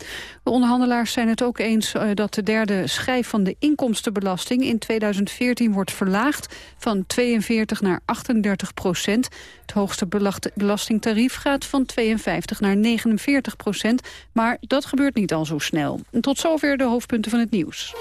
De onderhandelaars zijn het ook eens uh, dat de derde schijf van de inkomstenbelasting in 2014 wordt verlaagd van 42 naar 38 procent. Het hoogste belastingtarief gaat van 52 naar 49 procent, maar dat gebeurt niet al zo snel. En tot zover de hoofdpunten van het nieuws.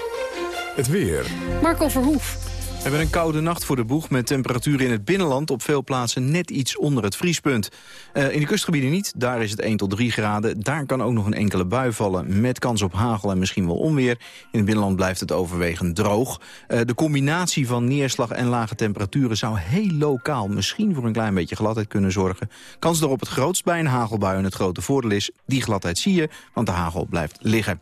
Het weer. Marco Verhoef. We hebben een koude nacht voor de boeg met temperaturen in het binnenland op veel plaatsen net iets onder het vriespunt. Uh, in de kustgebieden niet, daar is het 1 tot 3 graden. Daar kan ook nog een enkele bui vallen met kans op hagel en misschien wel onweer. In het binnenland blijft het overwegend droog. Uh, de combinatie van neerslag en lage temperaturen zou heel lokaal misschien voor een klein beetje gladheid kunnen zorgen. Kans erop het grootst bij een hagelbui en het grote voordeel is, die gladheid zie je, want de hagel blijft liggen.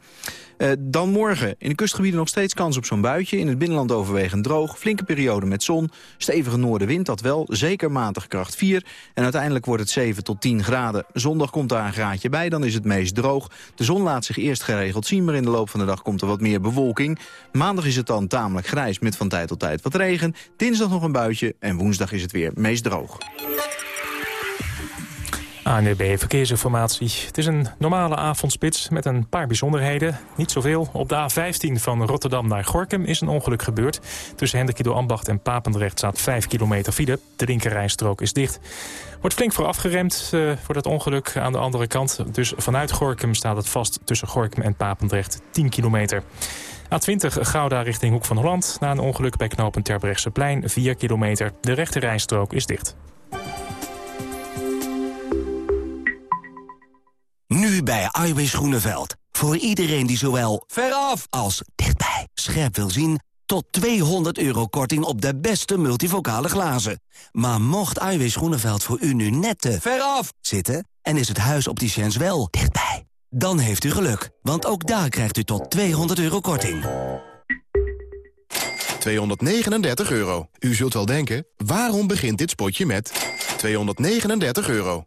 Uh, dan morgen. In de kustgebieden nog steeds kans op zo'n buitje. In het binnenland overwegend droog. Flinke periode met zon. Stevige noordenwind, dat wel. Zeker matig kracht 4. En uiteindelijk wordt het 7 tot 10 graden. Zondag komt daar een graadje bij, dan is het meest droog. De zon laat zich eerst geregeld zien, maar in de loop van de dag komt er wat meer bewolking. Maandag is het dan tamelijk grijs met van tijd tot tijd wat regen. Dinsdag nog een buitje en woensdag is het weer meest droog. ANUB Verkeersinformatie. Het is een normale avondspits met een paar bijzonderheden. Niet zoveel. Op de A15 van Rotterdam naar Gorkum is een ongeluk gebeurd. Tussen Hendrikido Ambacht en Papendrecht staat 5 kilometer file. De linkerrijstrook is dicht. Wordt flink voor afgeremd uh, voor dat ongeluk aan de andere kant. Dus vanuit Gorkum staat het vast tussen Gorkum en Papendrecht 10 kilometer. A20 Gouda richting Hoek van Holland. Na een ongeluk bij knopen Terbrechtseplein 4 kilometer. De rechterrijstrook is dicht. Nu bij Iwis Groeneveld. Voor iedereen die zowel veraf als dichtbij scherp wil zien... tot 200 euro korting op de beste multivocale glazen. Maar mocht Iwis Groeneveld voor u nu net te veraf zitten... en is het huis opticiens wel dichtbij... dan heeft u geluk, want ook daar krijgt u tot 200 euro korting. 239 euro. U zult wel denken, waarom begint dit spotje met 239 euro?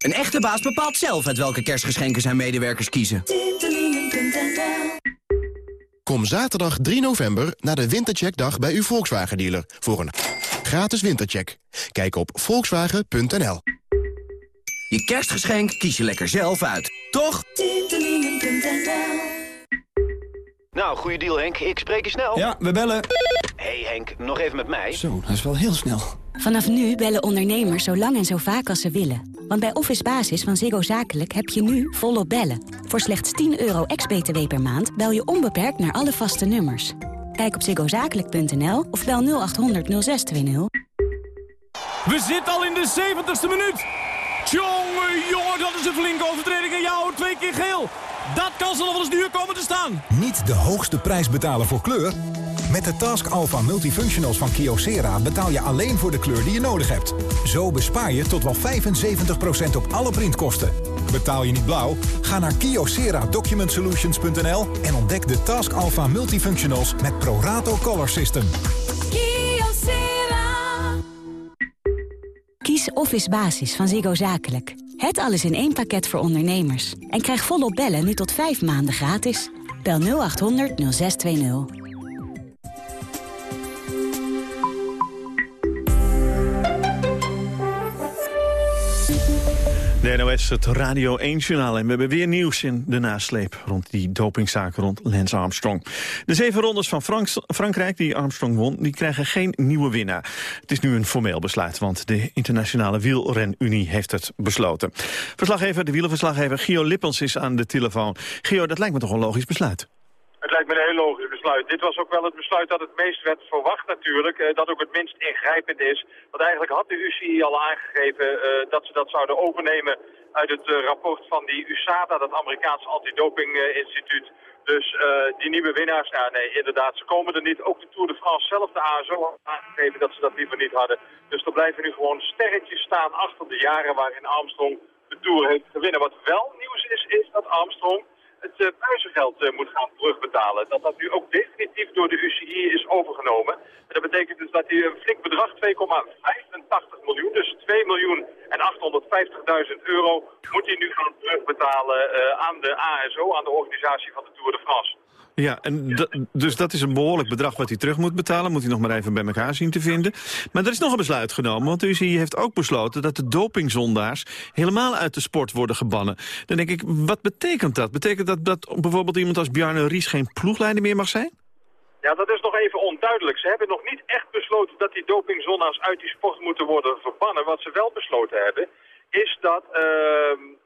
Een echte baas bepaalt zelf uit welke kerstgeschenken zijn medewerkers kiezen. Kom zaterdag 3 november naar de Wintercheckdag bij uw Volkswagen-dealer... voor een gratis wintercheck. Kijk op volkswagen.nl. Je kerstgeschenk kies je lekker zelf uit, toch? Nou, goede deal Henk. Ik spreek je snel. Ja, we bellen. hey Henk, nog even met mij. Zo, dat is wel heel snel. Vanaf nu bellen ondernemers zo lang en zo vaak als ze willen. Want bij Office Basis van Ziggo Zakelijk heb je nu volop bellen. Voor slechts 10 euro ex-BTW per maand bel je onbeperkt naar alle vaste nummers. Kijk op ziggozakelijk.nl of bel 0800 0620. We zitten al in de 70ste minuut. Tjonge, jongen, dat is een flinke overtreding. En jou twee keer geel. Dat kan ze nog wel eens duur komen te staan. Niet de hoogste prijs betalen voor kleur? Met de Task Alpha Multifunctionals van Kyocera betaal je alleen voor de kleur die je nodig hebt. Zo bespaar je tot wel 75% op alle printkosten. Betaal je niet blauw? Ga naar kyocera-document-solutions.nl en ontdek de Task Alpha Multifunctionals met Prorato Color System. Kyocera. Kies Office Basis van Ziggo Zakelijk. Het alles in één pakket voor ondernemers. En krijg volop bellen nu tot 5 maanden gratis. Bel 0800 0620. De NOS, het Radio 1-journaal. En we hebben weer nieuws in de nasleep rond die dopingzaak rond Lance Armstrong. De zeven rondes van Frankrijk die Armstrong won, die krijgen geen nieuwe winnaar. Het is nu een formeel besluit, want de Internationale Wielrenunie heeft het besloten. Verslaggever, de wielerverslaggever Gio Lippens is aan de telefoon. Gio, dat lijkt me toch een logisch besluit? Het lijkt me een heel logisch Dit was ook wel het besluit dat het meest werd verwacht natuurlijk. Eh, dat ook het minst ingrijpend is. Want eigenlijk had de UCI al aangegeven eh, dat ze dat zouden overnemen uit het eh, rapport van die USADA, dat Amerikaanse antidopinginstituut. Dus die nieuwe winnaars, ja nee, inderdaad, ze komen er niet. Ook de Tour de France zelf, de ASO, had aangegeven dat ze dat liever niet hadden. Dus er blijven nu gewoon sterretjes staan achter de jaren waarin Armstrong de Tour heeft gewonnen. Wat wel nieuws is, is dat Armstrong het uh, prijzengeld uh, moet gaan terugbetalen. Dat dat nu ook definitief door de UCI is overgenomen. En dat betekent dus dat hij een flink bedrag, 2,85 miljoen, dus 2 miljoen en 850.000 euro, moet hij nu gaan terugbetalen uh, aan de ASO, aan de organisatie van de Tour de France. Ja, en dus dat is een behoorlijk bedrag wat hij terug moet betalen. Moet hij nog maar even bij elkaar zien te vinden. Maar er is nog een besluit genomen, want de UCI heeft ook besloten... dat de dopingzondaars helemaal uit de sport worden gebannen. Dan denk ik, wat betekent dat? Betekent dat dat bijvoorbeeld iemand als Bjarne Ries geen ploegleider meer mag zijn? Ja, dat is nog even onduidelijk. Ze hebben nog niet echt besloten dat die dopingzondaars uit die sport moeten worden verbannen. Wat ze wel besloten hebben, is dat uh,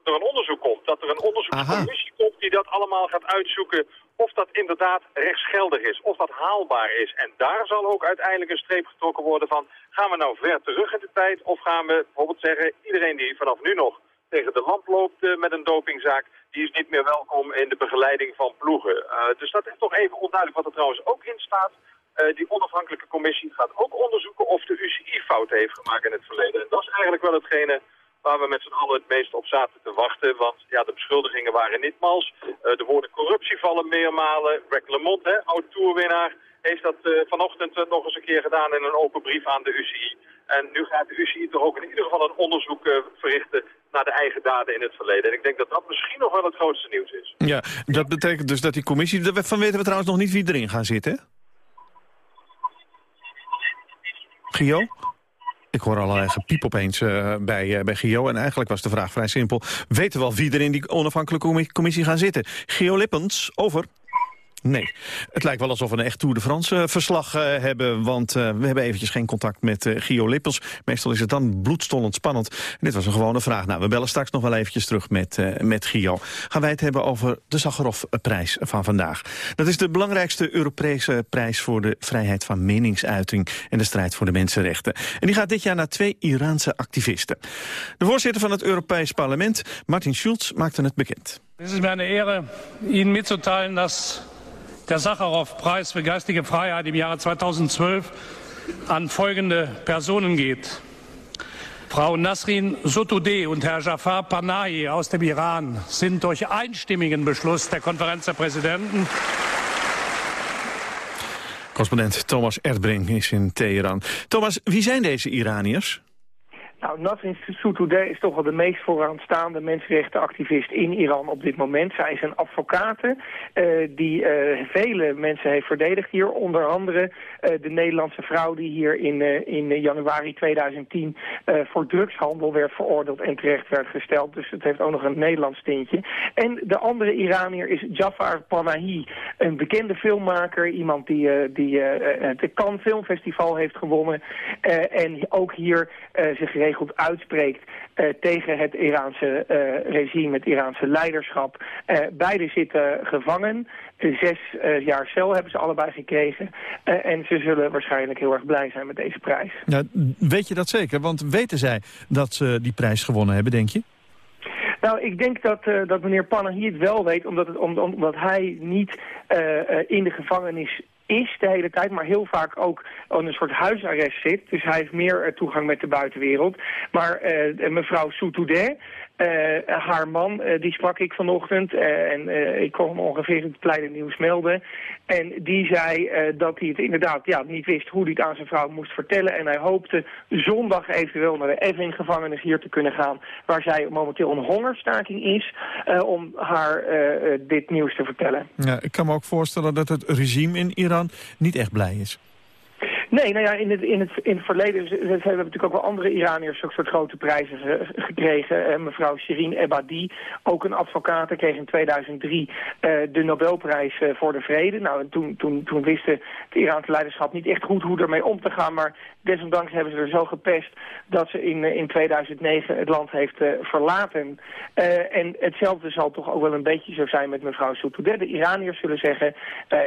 er een onderzoek komt. Dat er een onderzoekscommissie komt die dat allemaal gaat uitzoeken of dat inderdaad rechtsgeldig is, of dat haalbaar is. En daar zal ook uiteindelijk een streep getrokken worden van... gaan we nou ver terug in de tijd of gaan we bijvoorbeeld zeggen... iedereen die vanaf nu nog tegen de lamp loopt uh, met een dopingzaak... die is niet meer welkom in de begeleiding van ploegen. Uh, dus dat is toch even onduidelijk wat er trouwens ook in staat... Uh, die onafhankelijke commissie gaat ook onderzoeken of de UCI fout heeft gemaakt in het verleden. En dat is eigenlijk wel hetgene waar we met z'n allen het meest op zaten te wachten. Want ja, de beschuldigingen waren niet mals. Uh, de woorden corruptie vallen meermalen. Greg LeMond, hè, oud-tourwinnaar, heeft dat uh, vanochtend uh, nog eens een keer gedaan in een open brief aan de UCI. En nu gaat de UCI toch ook in ieder geval een onderzoek verrichten naar de eigen daden in het verleden. En ik denk dat dat misschien nog wel het grootste nieuws is. Ja, dat betekent dus dat die commissie... Van weten we trouwens nog niet wie erin gaat zitten, Gio? Ik hoor allerlei gepiep opeens uh, bij, uh, bij Gio. En eigenlijk was de vraag vrij simpel. Weten we al wie er in die onafhankelijke commissie gaan zitten? Gio Lippens, over. Nee. Het lijkt wel alsof we een echt Tour de France eh, verslag uh, hebben... want uh, we hebben eventjes geen contact met Gio Lippels. Meestal is het dan bloedstollend spannend. En dit was een gewone vraag. Nou, we bellen straks nog wel eventjes terug met, met Gio. Gaan wij het hebben over de Sakharov-prijs van vandaag. Dat is de belangrijkste Europese prijs voor de vrijheid van meningsuiting... en de strijd voor de mensenrechten. En die gaat dit jaar naar twee Iraanse activisten. De voorzitter van het Europees Parlement, Martin Schulz, maakte het bekend. Het is mij een eer Ihnen mitzuteilen dat der Sacharow-Preis für geistige Freiheit im Jahre 2012 an folgende Personen geht. Frau Nasrin Sotoudeh und Herr Jafar Panahi aus dem Iran sind durch einstimmigen Beschluss der Konferenz der Präsidenten Correspondent Thomas Erdbrink is in Teheran. Thomas, wie zijn deze Iraniërs? Nou, Nasrin Sotoudeh is toch wel de meest vooraanstaande mensenrechtenactivist in Iran op dit moment. Zij is een advocate uh, die uh, vele mensen heeft verdedigd hier. Onder andere uh, de Nederlandse vrouw die hier in, in januari 2010 voor drugshandel werd veroordeeld en terecht werd gesteld. Dus het heeft ook nog een Nederlands tintje. En de andere Iranier is Jafar Panahi, een bekende filmmaker. Iemand die, die het Cannes Filmfestival heeft gewonnen. en ook hier zich geregeld goed uitspreekt uh, tegen het Iraanse uh, regime, het Iraanse leiderschap. Uh, beide zitten gevangen. zes jaar cel hebben ze allebei gekregen. en ze zullen waarschijnlijk heel erg blij zijn met deze prijs. Ja, weet je dat zeker? Want weten zij dat ze die prijs gewonnen hebben, denk je? Nou, ik denk dat, uh, dat meneer Panahi het wel weet, omdat, het, omdat hij niet uh, in de gevangenis is de hele tijd, maar heel vaak ook in een soort huisarrest zit. Dus hij heeft meer toegang met de buitenwereld. Maar mevrouw Soutoudet, uh, haar man, uh, die sprak ik vanochtend uh, en ik kon hem ongeveer het kleine nieuws melden. En die zei dat hij het inderdaad ja, niet wist hoe hij het aan zijn vrouw moest vertellen. En hij hoopte zondag eventueel naar de Evin-gevangenis hier te kunnen gaan... waar zij momenteel een hongerstaking is, om haar dit nieuws te vertellen. Ja, ik kan me ook voorstellen dat het regime in Iran niet echt blij is. Nee, nou ja, in het, in het, in het verleden ze- ze hebben natuurlijk ook wel andere Iraniërs ook soort grote prijzen ge- gekregen. Eh, mevrouw Shirin Ebadi, ook een advocaat, kreeg in 2003 eh, de Nobelprijs eh, voor de vrede. Nou, en toen, toen, toen wisten het Iraanse leiderschap niet echt goed hoe ermee om te gaan, maar desondanks hebben ze er zo gepest dat ze in, in 2009 het land heeft verlaten. En hetzelfde zal toch ook wel een beetje zo zijn met mevrouw Sotoudeh. De Iraniërs zullen zeggen,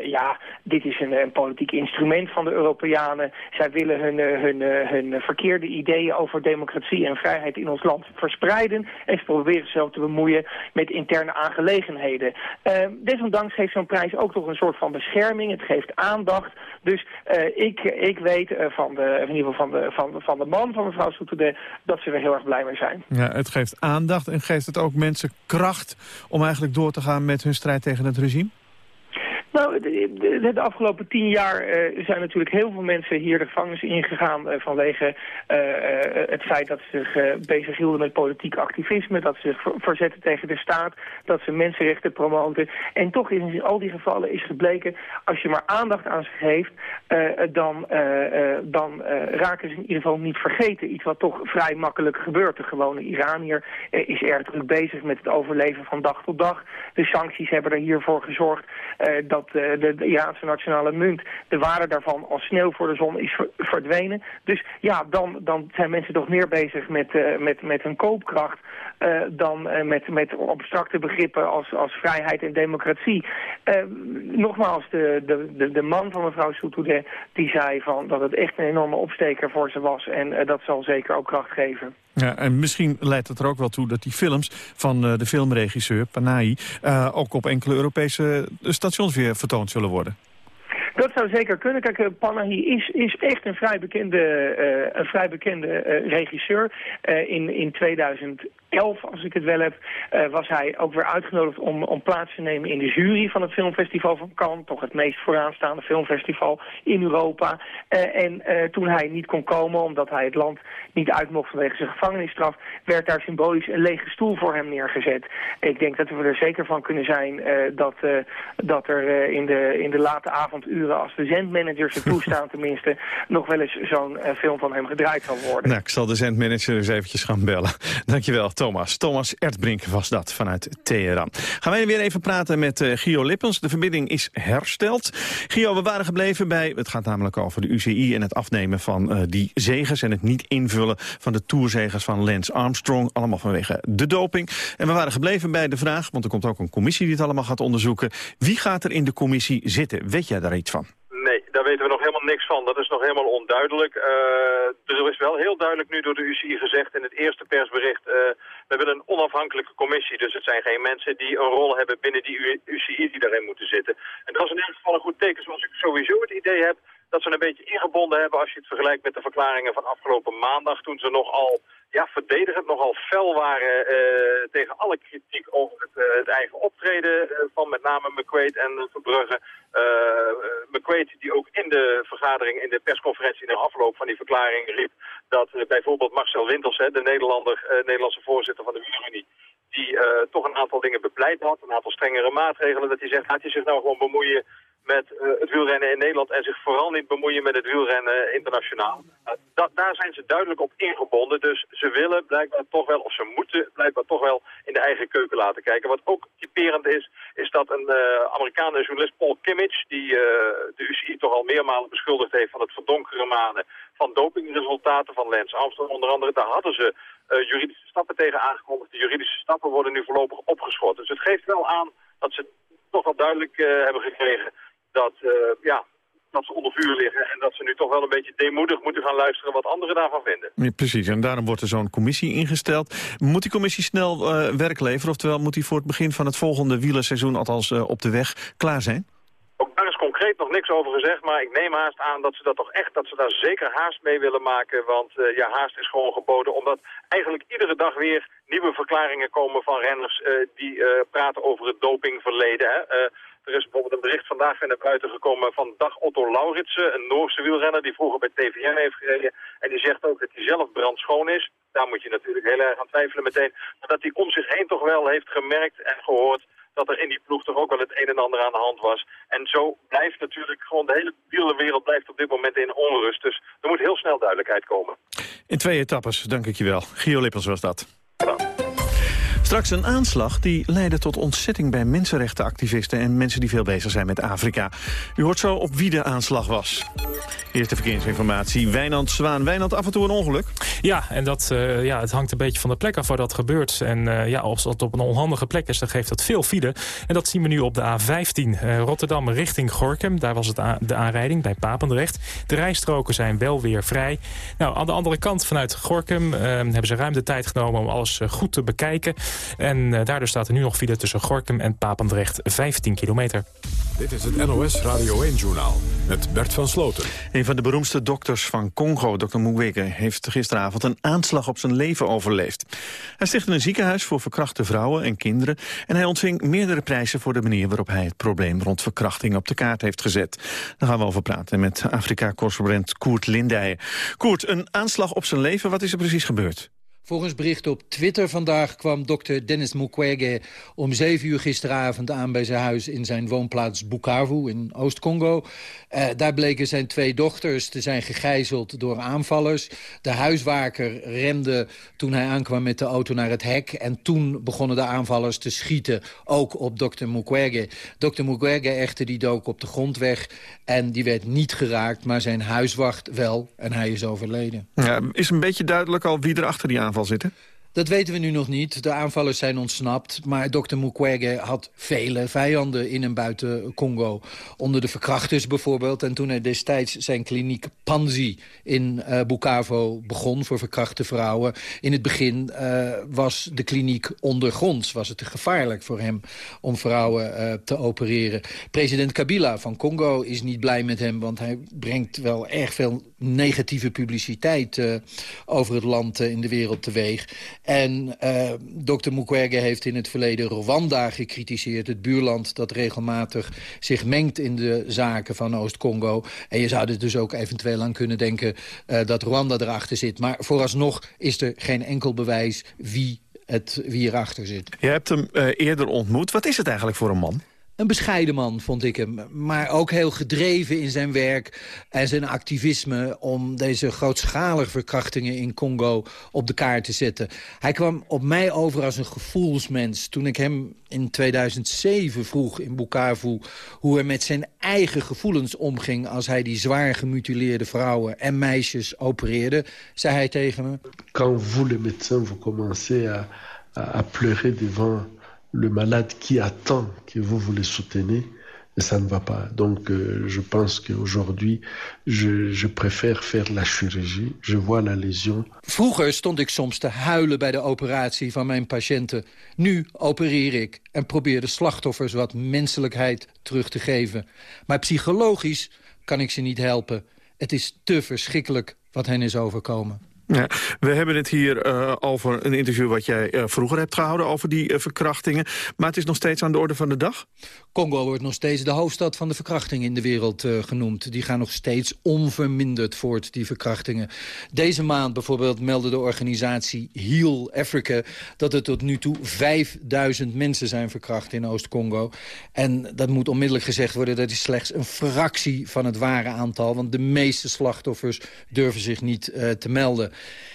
ja, dit is een, een politiek instrument van de Europeanen. Zij willen hun, eh, hun, eh, hun verkeerde ideeën over democratie en vrijheid in ons land verspreiden. En ze proberen zichzelf te bemoeien met interne aangelegenheden. Eh, desondanks heeft zo'n prijs ook toch een soort van bescherming. Het geeft aandacht. Dus eh, ik, ik weet van, de, in ieder geval van de, van, van de man van mevrouw Sotoudeh dat ze er heel erg blij mee zijn. Ja, het geeft aandacht en geeft het ook mensen kracht om eigenlijk door te gaan met hun strijd tegen het regime? Nou, de, afgelopen tien jaar eh, zijn natuurlijk heel veel mensen hier de gevangenis ingegaan eh, vanwege eh, het feit dat ze zich uh, bezighielden met politiek activisme, dat ze zich ver- verzetten tegen de staat, dat ze mensenrechten promoten. En toch is in al die gevallen is gebleken, als je maar aandacht aan ze geeft, dan, dan raken ze in ieder geval niet vergeten. Iets wat toch vrij makkelijk gebeurt. De gewone Iranier is erg druk bezig met het overleven van dag tot dag. De sancties hebben er hiervoor gezorgd eh, dat eh, de, de Iraanse nationale munt, de waarde daarvan als sneeuw voor de zon is ver- verdwenen. Dus ja, dan, dan zijn mensen toch meer bezig met, eh, met, met hun koopkracht eh, dan met, met abstracte begrippen als, als vrijheid en democratie. Nogmaals, de, de, de, man van mevrouw Sotoudeh, die zei van dat het echt een enorme opsteker voor ze was en dat zal zeker ook kracht geven. Ja, en misschien leidt het er ook wel toe dat die films van eh, de filmregisseur Panahi... Eh, ook op enkele Europese eh, stations weer vertoond zullen worden. Dat zou zeker kunnen. Kijk, Panahi is, is echt een vrij bekende, een vrij bekende regisseur. in, in 2000 11, als ik het wel heb, eh, was hij ook weer uitgenodigd om, om plaats te nemen in de jury van het filmfestival van Cannes. Toch het meest vooraanstaande filmfestival in Europa. Eh, en eh, toen hij niet kon komen, omdat hij het land niet uit mocht vanwege zijn gevangenisstraf, werd daar symbolisch een lege stoel voor hem neergezet. Ik denk dat we er zeker van kunnen zijn dat, dat er in, de, in de late avonduren, als de zendmanagers het toestaan tenminste, nog wel eens zo'n film van hem gedraaid zal worden. Nou, ik zal de zendmanager eens eventjes gaan bellen. Dankjewel. Thomas. Thomas Erdbrink was dat vanuit Teheran. Gaan wij weer even praten met eh, Gio Lippens. De verbinding is hersteld. Gio, we waren gebleven bij, het gaat namelijk over de UCI... en het afnemen van eh, die zegers en het niet invullen van de toerzegers van Lance Armstrong. Allemaal vanwege de doping. En we waren gebleven bij de vraag, want er komt ook een commissie die het allemaal gaat onderzoeken. Wie gaat er in de commissie zitten? Weet jij daar iets van? Nee, daar weten we nog niks van. Dat is nog helemaal onduidelijk. Eh, er is wel heel duidelijk nu door de UCI gezegd in het eerste persbericht... eh, we willen een onafhankelijke commissie. Dus het zijn geen mensen die een rol hebben binnen die UCI die daarin moeten zitten. En dat is in ieder geval een goed teken zoals ik sowieso het idee heb... dat ze een beetje ingebonden hebben als je het vergelijkt met de verklaringen van afgelopen maandag... toen ze nogal ja, verdedigend, nogal fel waren eh, tegen alle kritiek over het, eh, het eigen optreden eh, van met name McQuaid en Verbrugge. McQuaid die ook in de vergadering, in de persconferentie in de afloop van die verklaring riep dat bijvoorbeeld Marcel Wintels, hè, de Nederlander, Nederlandse voorzitter van de Unie, die toch een aantal dingen bepleit had, een aantal strengere maatregelen, dat hij zegt, laat hij zich nou gewoon bemoeien met eh, het wielrennen in Nederland en zich vooral niet bemoeien met het wielrennen internationaal. Dat, daar zijn ze duidelijk op ingebonden, dus ze willen blijkbaar toch wel, of ze moeten blijkbaar toch wel in de eigen keuken laten kijken. Wat ook typerend is, is dat een uh, Amerikaanse journalist Paul Kimmich, die uh, de UCI toch al meermalen beschuldigd heeft van het verdonkeren manen van dopingresultaten van Lance Armstrong onder andere, daar hadden ze juridische stappen tegen aangekondigd. De juridische stappen worden nu voorlopig opgeschort. Dus het geeft wel aan dat ze toch wel duidelijk hebben gekregen dat, uh, ja, dat ze onder vuur liggen en dat ze nu toch wel een beetje deemoedig moeten gaan luisteren wat anderen daarvan vinden. Ja, precies, en daarom wordt er zo'n commissie ingesteld. Moet die commissie snel uh, werk leveren, oftewel moet die voor het begin van het volgende wielerseizoen, althans uh, op de weg, klaar zijn? Ook daar is concreet nog niks over gezegd, maar ik neem haast aan dat ze dat toch echt, dat ze daar zeker haast mee willen maken. Want uh, ja, haast is gewoon geboden, omdat eigenlijk iedere dag weer nieuwe verklaringen komen van renners uh, die uh, praten over het dopingverleden. Hè. Er is bijvoorbeeld een bericht vandaag weer naar buiten gekomen van Dag Otto Lauritsen, een Noorse wielrenner die vroeger bij TVM heeft gereden. En die zegt ook dat hij zelf brandschoon is. Daar moet je natuurlijk heel erg aan twijfelen meteen. Maar dat hij om zich heen toch wel heeft gemerkt en gehoord dat er in die ploeg toch ook wel het een en ander aan de hand was. En zo blijft natuurlijk gewoon de hele wielerwereld blijft op dit moment in onrust. Dus er moet heel snel duidelijkheid komen. In twee etappes, dank ik je wel. Gio Lippels was dat. Straks een aanslag die leidde tot ontzetting bij mensenrechtenactivisten... en mensen die veel bezig zijn met Afrika. U hoort zo op wie de aanslag was. Eerste verkeersinformatie, Wijnand Zwaan. Wijnand, af en toe een ongeluk? Ja, en dat, uh, ja, het hangt een beetje van de plek af waar dat gebeurt. En uh, ja, als dat op een onhandige plek is, dan geeft dat veel file. En dat zien we nu op de A15. Uh, Rotterdam richting Gorkum, daar was het de aanrijding bij Papendrecht. De rijstroken zijn wel weer vrij. Nou, aan de andere kant vanuit Gorkum hebben ze ruim de tijd genomen om alles goed te bekijken. En daardoor staat er nu nog file tussen Gorkum en Papendrecht 15 kilometer. Dit is het NOS Radio 1-journaal met Bert van Sloten. Een van de beroemdste dokters van Congo, dokter Mukwege... heeft gisteravond een aanslag op zijn leven overleefd. Hij stichtte een ziekenhuis voor verkrachte vrouwen en kinderen... en hij ontving meerdere prijzen voor de manier waarop hij het probleem... rond verkrachting op de kaart heeft gezet. Daar gaan we over praten met Afrika-correspondent Koert Lindijen. Koert, een aanslag op zijn leven, wat is er precies gebeurd? Volgens bericht op Twitter vandaag kwam dokter Dennis Mukwege om 7 uur gisteravond aan bij zijn huis in zijn woonplaats Bukavu in Oost-Congo. Uh, daar bleken zijn twee dochters te zijn gegijzeld door aanvallers. De huiswaker rende toen hij aankwam met de auto naar het hek. En toen begonnen de aanvallers te schieten, ook op dokter Mukwege. Dokter Mukwege echter die dook op de grond weg en die werd niet geraakt, maar zijn huiswacht wel. En hij is overleden. Ja, is een beetje duidelijk al wie er achter die aanval zitten? Dat weten we nu nog niet. De aanvallers zijn ontsnapt. Maar dokter Mukwege had vele vijanden in en buiten Congo. Onder de verkrachters bijvoorbeeld. En toen hij destijds zijn kliniek Panzi in uh, Bukavu begon... voor verkrachte vrouwen. In het begin uh, was de kliniek ondergronds. Was het te gevaarlijk voor hem om vrouwen uh, te opereren. President Kabila van Congo is niet blij met hem... want hij brengt wel erg veel negatieve publiciteit over het land in de wereld teweeg. En uh, dokter Mukwege heeft in het verleden Rwanda gecritiseerd. Het buurland dat regelmatig zich mengt in de zaken van Oost-Congo. En je zou er dus ook eventueel aan kunnen denken uh, dat Rwanda erachter zit. Maar vooralsnog is er geen enkel bewijs wie, het, wie erachter zit. Je hebt hem uh, eerder ontmoet. Wat is het eigenlijk voor een man? Een bescheiden man, vond ik hem. Maar ook heel gedreven in zijn werk en zijn activisme... om deze grootschalige verkrachtingen in Congo op de kaart te zetten. Hij kwam op mij over als een gevoelsmens. Toen ik hem in 2007 vroeg in Bukavu... hoe hij met zijn eigen gevoelens omging... als hij die zwaar gemutileerde vrouwen en meisjes opereerde... zei hij tegen me... Quand vous, le médecin, vous commencez à, à pleurer devant le malade qui attend que vous vous le soutenez, et ça ne va pas. Donc euh, je pense qu'aujourd'hui, je, je préfère faire la chirurgie. Je vois la lésion. Vroeger stond ik soms te huilen bij de operatie van mijn patiënten. Nu opereer ik en probeer de slachtoffers wat menselijkheid terug te geven. Maar psychologisch kan ik ze niet helpen. Het is te verschrikkelijk wat hen is overkomen. Ja, we hebben het hier uh, over een interview wat jij uh, vroeger hebt gehouden... over die uh, verkrachtingen. Maar het is nog steeds aan de orde van de dag? Congo wordt nog steeds de hoofdstad van de verkrachtingen in de wereld genoemd. Die gaan nog steeds onverminderd voort, die verkrachtingen. Deze maand bijvoorbeeld meldde de organisatie Heal Africa... dat er tot nu toe 5000 mensen zijn verkracht in Oost-Congo. En dat moet onmiddellijk gezegd worden... dat is slechts een fractie van het ware aantal... want de meeste slachtoffers durven zich niet te melden.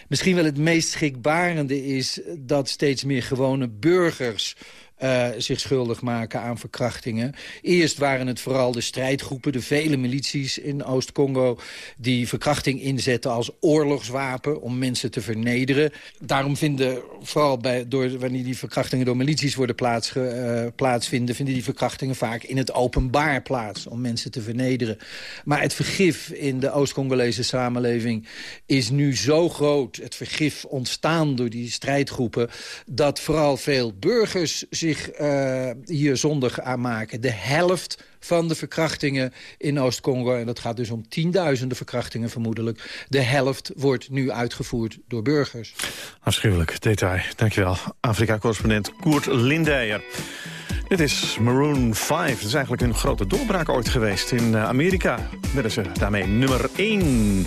Misschien wel het meest schrikbarende is dat steeds meer gewone burgers uh, zich schuldig maken aan verkrachtingen. Eerst waren het vooral de strijdgroepen, de vele milities in Oost-Congo... die verkrachting inzetten als oorlogswapen om mensen te vernederen. Daarom vinden, vooral bij, door, wanneer die verkrachtingen door milities worden plaats, uh, plaatsvinden... vinden die verkrachtingen vaak in het openbaar plaats om mensen te vernederen. Maar het vergif in de Oost-Congolese samenleving is nu zo groot... het vergif ontstaan door die strijdgroepen... dat vooral veel burgers zich uh, hier zondig aan maken. De helft van de verkrachtingen in Oost-Congo... en dat gaat dus om tienduizenden verkrachtingen vermoedelijk... de helft wordt nu uitgevoerd door burgers. Afschuwelijk detail. Dankjewel. Afrika-correspondent Koert Lindijer. Dit is Maroon 5. Het is eigenlijk een grote doorbraak ooit geweest. In eh, Amerika werden ze daarmee nummer 1.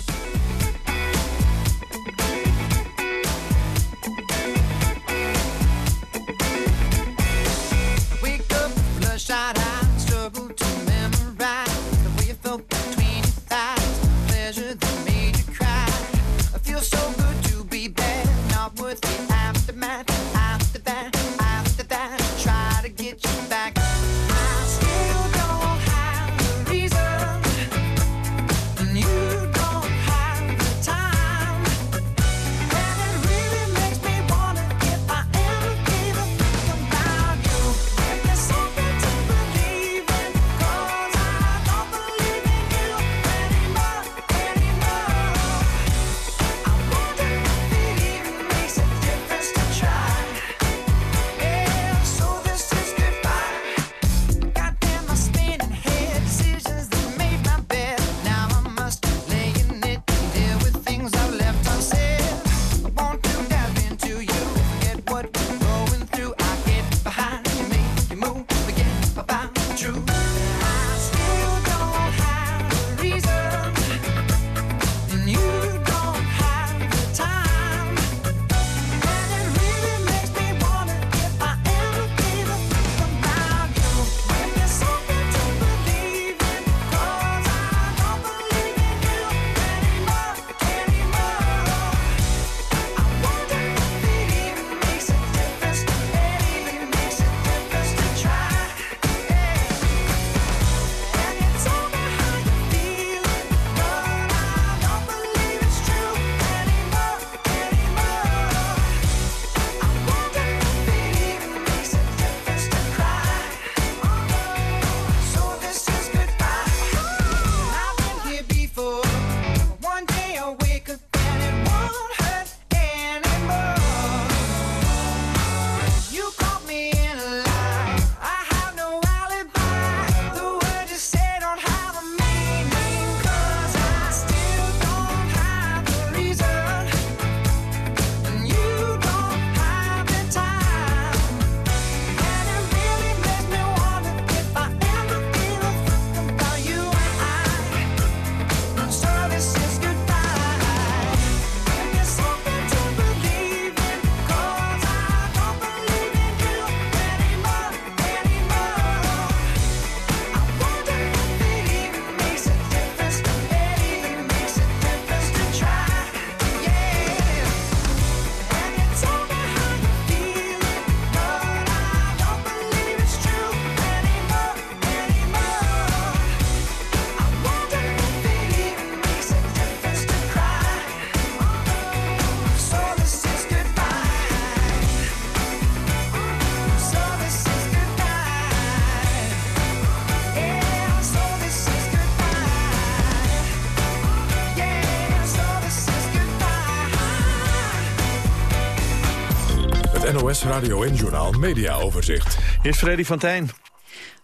NOS Radio en Journal Media Overzicht. Hier is Freddy van Tijn.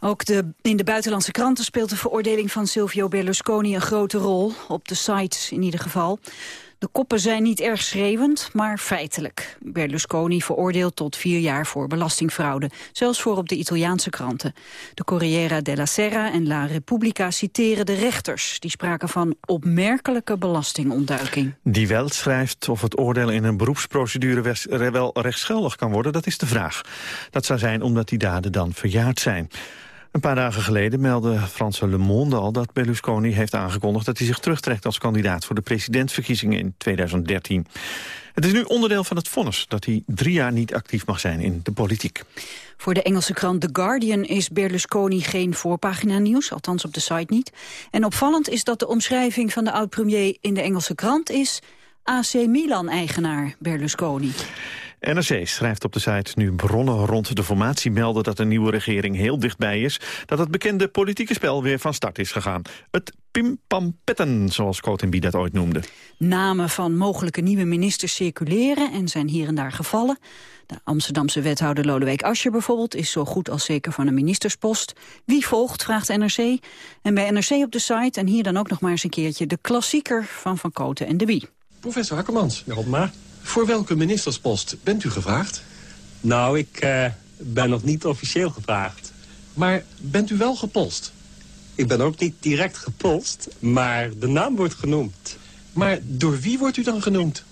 Ook de, in de buitenlandse kranten speelt de veroordeling van Silvio Berlusconi een grote rol. Op de sites in ieder geval. De koppen zijn niet erg schreeuwend, maar feitelijk. Berlusconi veroordeeld tot vier jaar voor belastingfraude. Zelfs voor op de Italiaanse kranten. De Corriere della Sera en La Repubblica citeren de rechters. Die spraken van opmerkelijke belastingontduiking. Die wel schrijft of het oordeel in een beroepsprocedure wel rechtsgeldig kan worden, dat is de vraag. Dat zou zijn omdat die daden dan verjaard zijn. Een paar dagen geleden meldde Franse Le Monde al dat Berlusconi heeft aangekondigd dat hij zich terugtrekt als kandidaat voor de presidentsverkiezingen in 2013. Het is nu onderdeel van het vonnis dat hij drie jaar niet actief mag zijn in de politiek. Voor de Engelse krant The Guardian is Berlusconi geen voorpagina nieuws, althans op de site niet. En opvallend is dat de omschrijving van de oud-premier in de Engelse krant is AC Milan-eigenaar Berlusconi. NRC schrijft op de site nu bronnen rond de formatie melden dat de nieuwe regering heel dichtbij is, dat het bekende politieke spel weer van start is gegaan. Het pimpampetten, zoals Cotenby dat ooit noemde. Namen van mogelijke nieuwe ministers circuleren en zijn hier en daar gevallen. De Amsterdamse wethouder Lodewijk Asscher bijvoorbeeld is zo goed als zeker van een ministerspost. Wie volgt, vraagt NRC. En bij NRC op de site, en hier dan ook nog maar eens een keertje... de klassieker van Van Koten en de Bie. Professor Hakkermans. Ja, maar. Voor welke ministerspost bent u gevraagd? Nou, ik uh, ben nog niet officieel gevraagd. Maar bent u wel gepolst? Ik ben ook niet direct gepolst, maar de naam wordt genoemd. Maar door wie wordt u dan genoemd?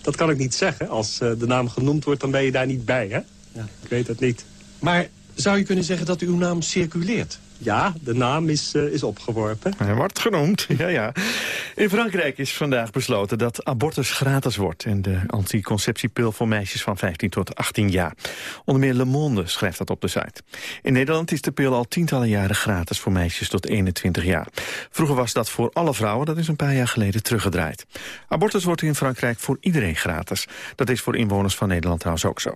Dat kan ik niet zeggen. Als uh, de naam genoemd wordt, dan ben je daar niet bij, hè? Ja, ik weet het niet. Maar zou je kunnen zeggen dat uw naam circuleert? Ja, de naam is, uh, is opgeworpen. Hij wordt genoemd, ja, ja. In Frankrijk is vandaag besloten dat abortus gratis wordt... en de anticonceptiepil voor meisjes van 15 tot 18 jaar. Onder meer Le Monde schrijft dat op de site. In Nederland is de pil al tientallen jaren gratis voor meisjes tot 21 jaar. Vroeger was dat voor alle vrouwen, dat is een paar jaar geleden teruggedraaid. Abortus wordt in Frankrijk voor iedereen gratis. Dat is voor inwoners van Nederland trouwens ook zo.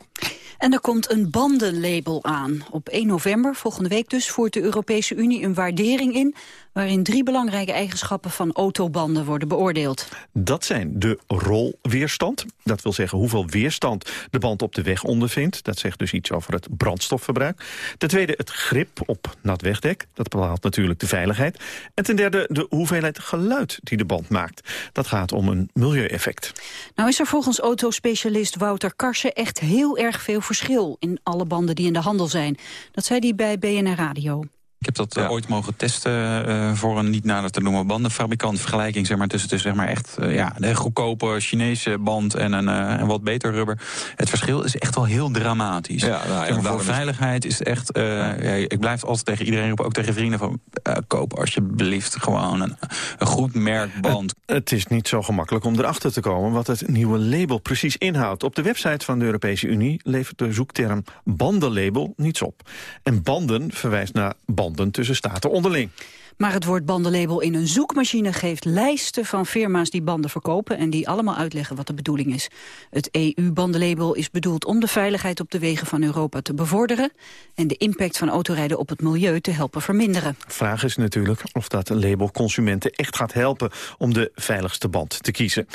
En er komt een bandenlabel aan. Op 1 november, volgende week dus, voert de Europese Unie een waardering in... waarin drie belangrijke eigenschappen van autobanden worden beoordeeld. Dat zijn de rolweerstand. Dat wil zeggen hoeveel weerstand de band op de weg ondervindt. Dat zegt dus iets over het brandstofverbruik. Ten tweede het grip op nat wegdek. Dat bepaalt natuurlijk de veiligheid. En ten derde de hoeveelheid geluid die de band maakt. Dat gaat om een milieueffect. Nou is er volgens autospecialist Wouter Karsen echt heel erg veel verschil in alle banden die in de handel zijn. Dat zei hij bij BNR Radio. Ik heb dat eh, ooit mogen testen uh, voor een niet nader te noemen bandenfabrikant. Vergelijking zeg maar, tussen, tussen zeg maar echt uh, ja, de goedkope Chinese band en een, een wat beter rubber. Het verschil is echt wel heel dramatisch. Ja, nou, zeg maar, voor veiligheid is het echt... Ja. ik blijf altijd tegen iedereen roepen, ook tegen vrienden van... koop alsjeblieft gewoon een, een goed merkband. Het, het is niet zo gemakkelijk om erachter te komen wat het nieuwe label precies inhoudt. Op de website van de Europese Unie levert de zoekterm bandenlabel niets op. En banden verwijst naar banden tussen staten onderling. Maar het woord bandenlabel in een zoekmachine geeft lijsten van firma's die banden verkopen en die allemaal uitleggen wat de bedoeling is. Het EU-bandenlabel is bedoeld om de veiligheid op de wegen van Europa te bevorderen en de impact van autorijden op het milieu te helpen verminderen. Vraag is natuurlijk of dat label consumenten echt gaat helpen om de veiligste band te kiezen.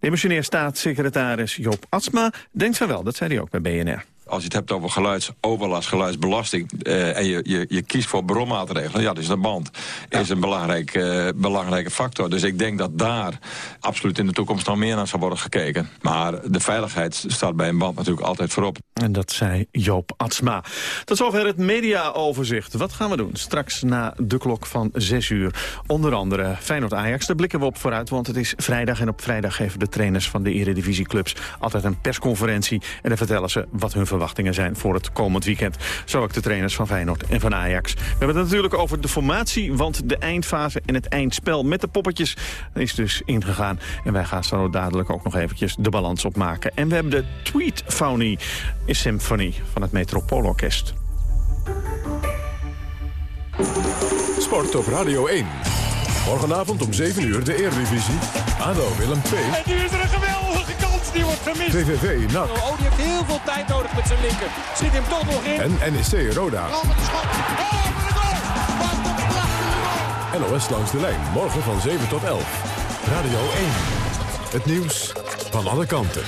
Demissionair staatssecretaris Joop Atsma denkt van wel, dat zei hij ook bij BNR als je het hebt over geluidsoverlast, geluidsbelasting... Uh, en je, je, je kiest voor bronmaatregelen... ja, dus de band is een belangrijk, uh, belangrijke factor. Dus ik denk dat daar absoluut in de toekomst nog meer naar zal worden gekeken. Maar de veiligheid staat bij een band natuurlijk altijd voorop. En dat zei Joop Atsma. Tot zover het mediaoverzicht. Wat gaan we doen? Straks na de klok van 6 uur. Onder andere Feyenoord-Ajax. Daar blikken we op vooruit, want het is vrijdag... en op vrijdag geven de trainers van de eredivisieclubs... altijd een persconferentie en dan vertellen ze wat hun verwachtingen zijn voor het komend weekend. Zo ook de trainers van Feyenoord en van Ajax. We hebben het natuurlijk over de formatie, want de eindfase en het eindspel met de poppetjes is dus ingegaan. En wij gaan zo dadelijk ook nog eventjes de balans opmaken. En we hebben de Tweet Faunie Symphony van het Metropoolorkest. Sport op Radio 1. Morgenavond om 7 uur de Eredivisie. ADO Willem II. En nu is er een geweldige Nieuwe vermist. VVV NAC. Oh, die heeft heel veel tijd nodig met zijn linker. Zit hem toch nog in. En NEC Roda. Oh, de schot. Oh, wat een langs de lijn. Morgen van 7 tot 11. Radio 1. Het nieuws van alle kanten.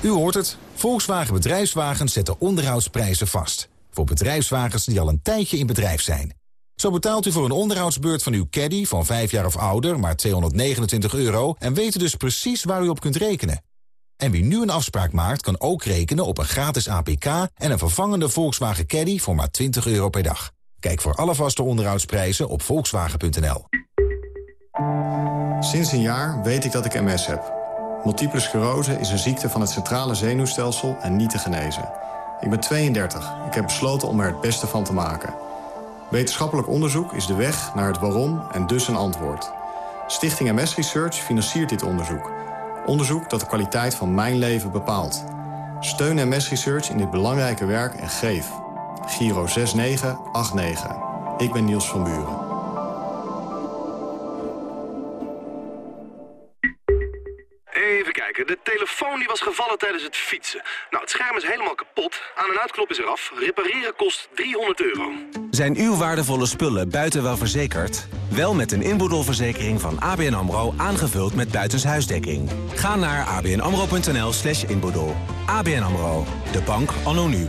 U hoort het. Volkswagen Bedrijfswagens zetten onderhoudsprijzen vast. Voor bedrijfswagens die al een tijdje in bedrijf zijn. Zo betaalt u voor een onderhoudsbeurt van uw caddy van 5 jaar of ouder maar 229 euro... en weet dus precies waar u op kunt rekenen. En wie nu een afspraak maakt, kan ook rekenen op een gratis APK... en een vervangende Volkswagen Caddy voor maar 20 euro per dag. Kijk voor alle vaste onderhoudsprijzen op volkswagen.nl. Sinds een jaar weet ik dat ik MS heb. Multiple sclerose is een ziekte van het centrale zenuwstelsel en niet te genezen. Ik ben 32. Ik heb besloten om er het beste van te maken. Wetenschappelijk onderzoek is de weg naar het waarom en dus een antwoord. Stichting MS Research financiert dit onderzoek. Onderzoek dat de kwaliteit van mijn leven bepaalt. Steun MS Research in dit belangrijke werk en geef. Giro 6989. Ik ben Niels van Buren. De telefoon die was gevallen tijdens het fietsen. Nou, het scherm is helemaal kapot. Aan- en uitknop is eraf. Repareren kost 300 euro. Zijn uw waardevolle spullen buiten wel verzekerd? Wel met een inboedelverzekering van ABN AMRO aangevuld met buitenshuisdekking. Ga naar abnamro.nl slash inboedel. ABN AMRO, de bank anno nu.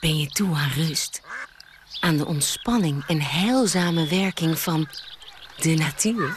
Ben je toe aan rust? Aan de ontspanning en heilzame werking van de natuur?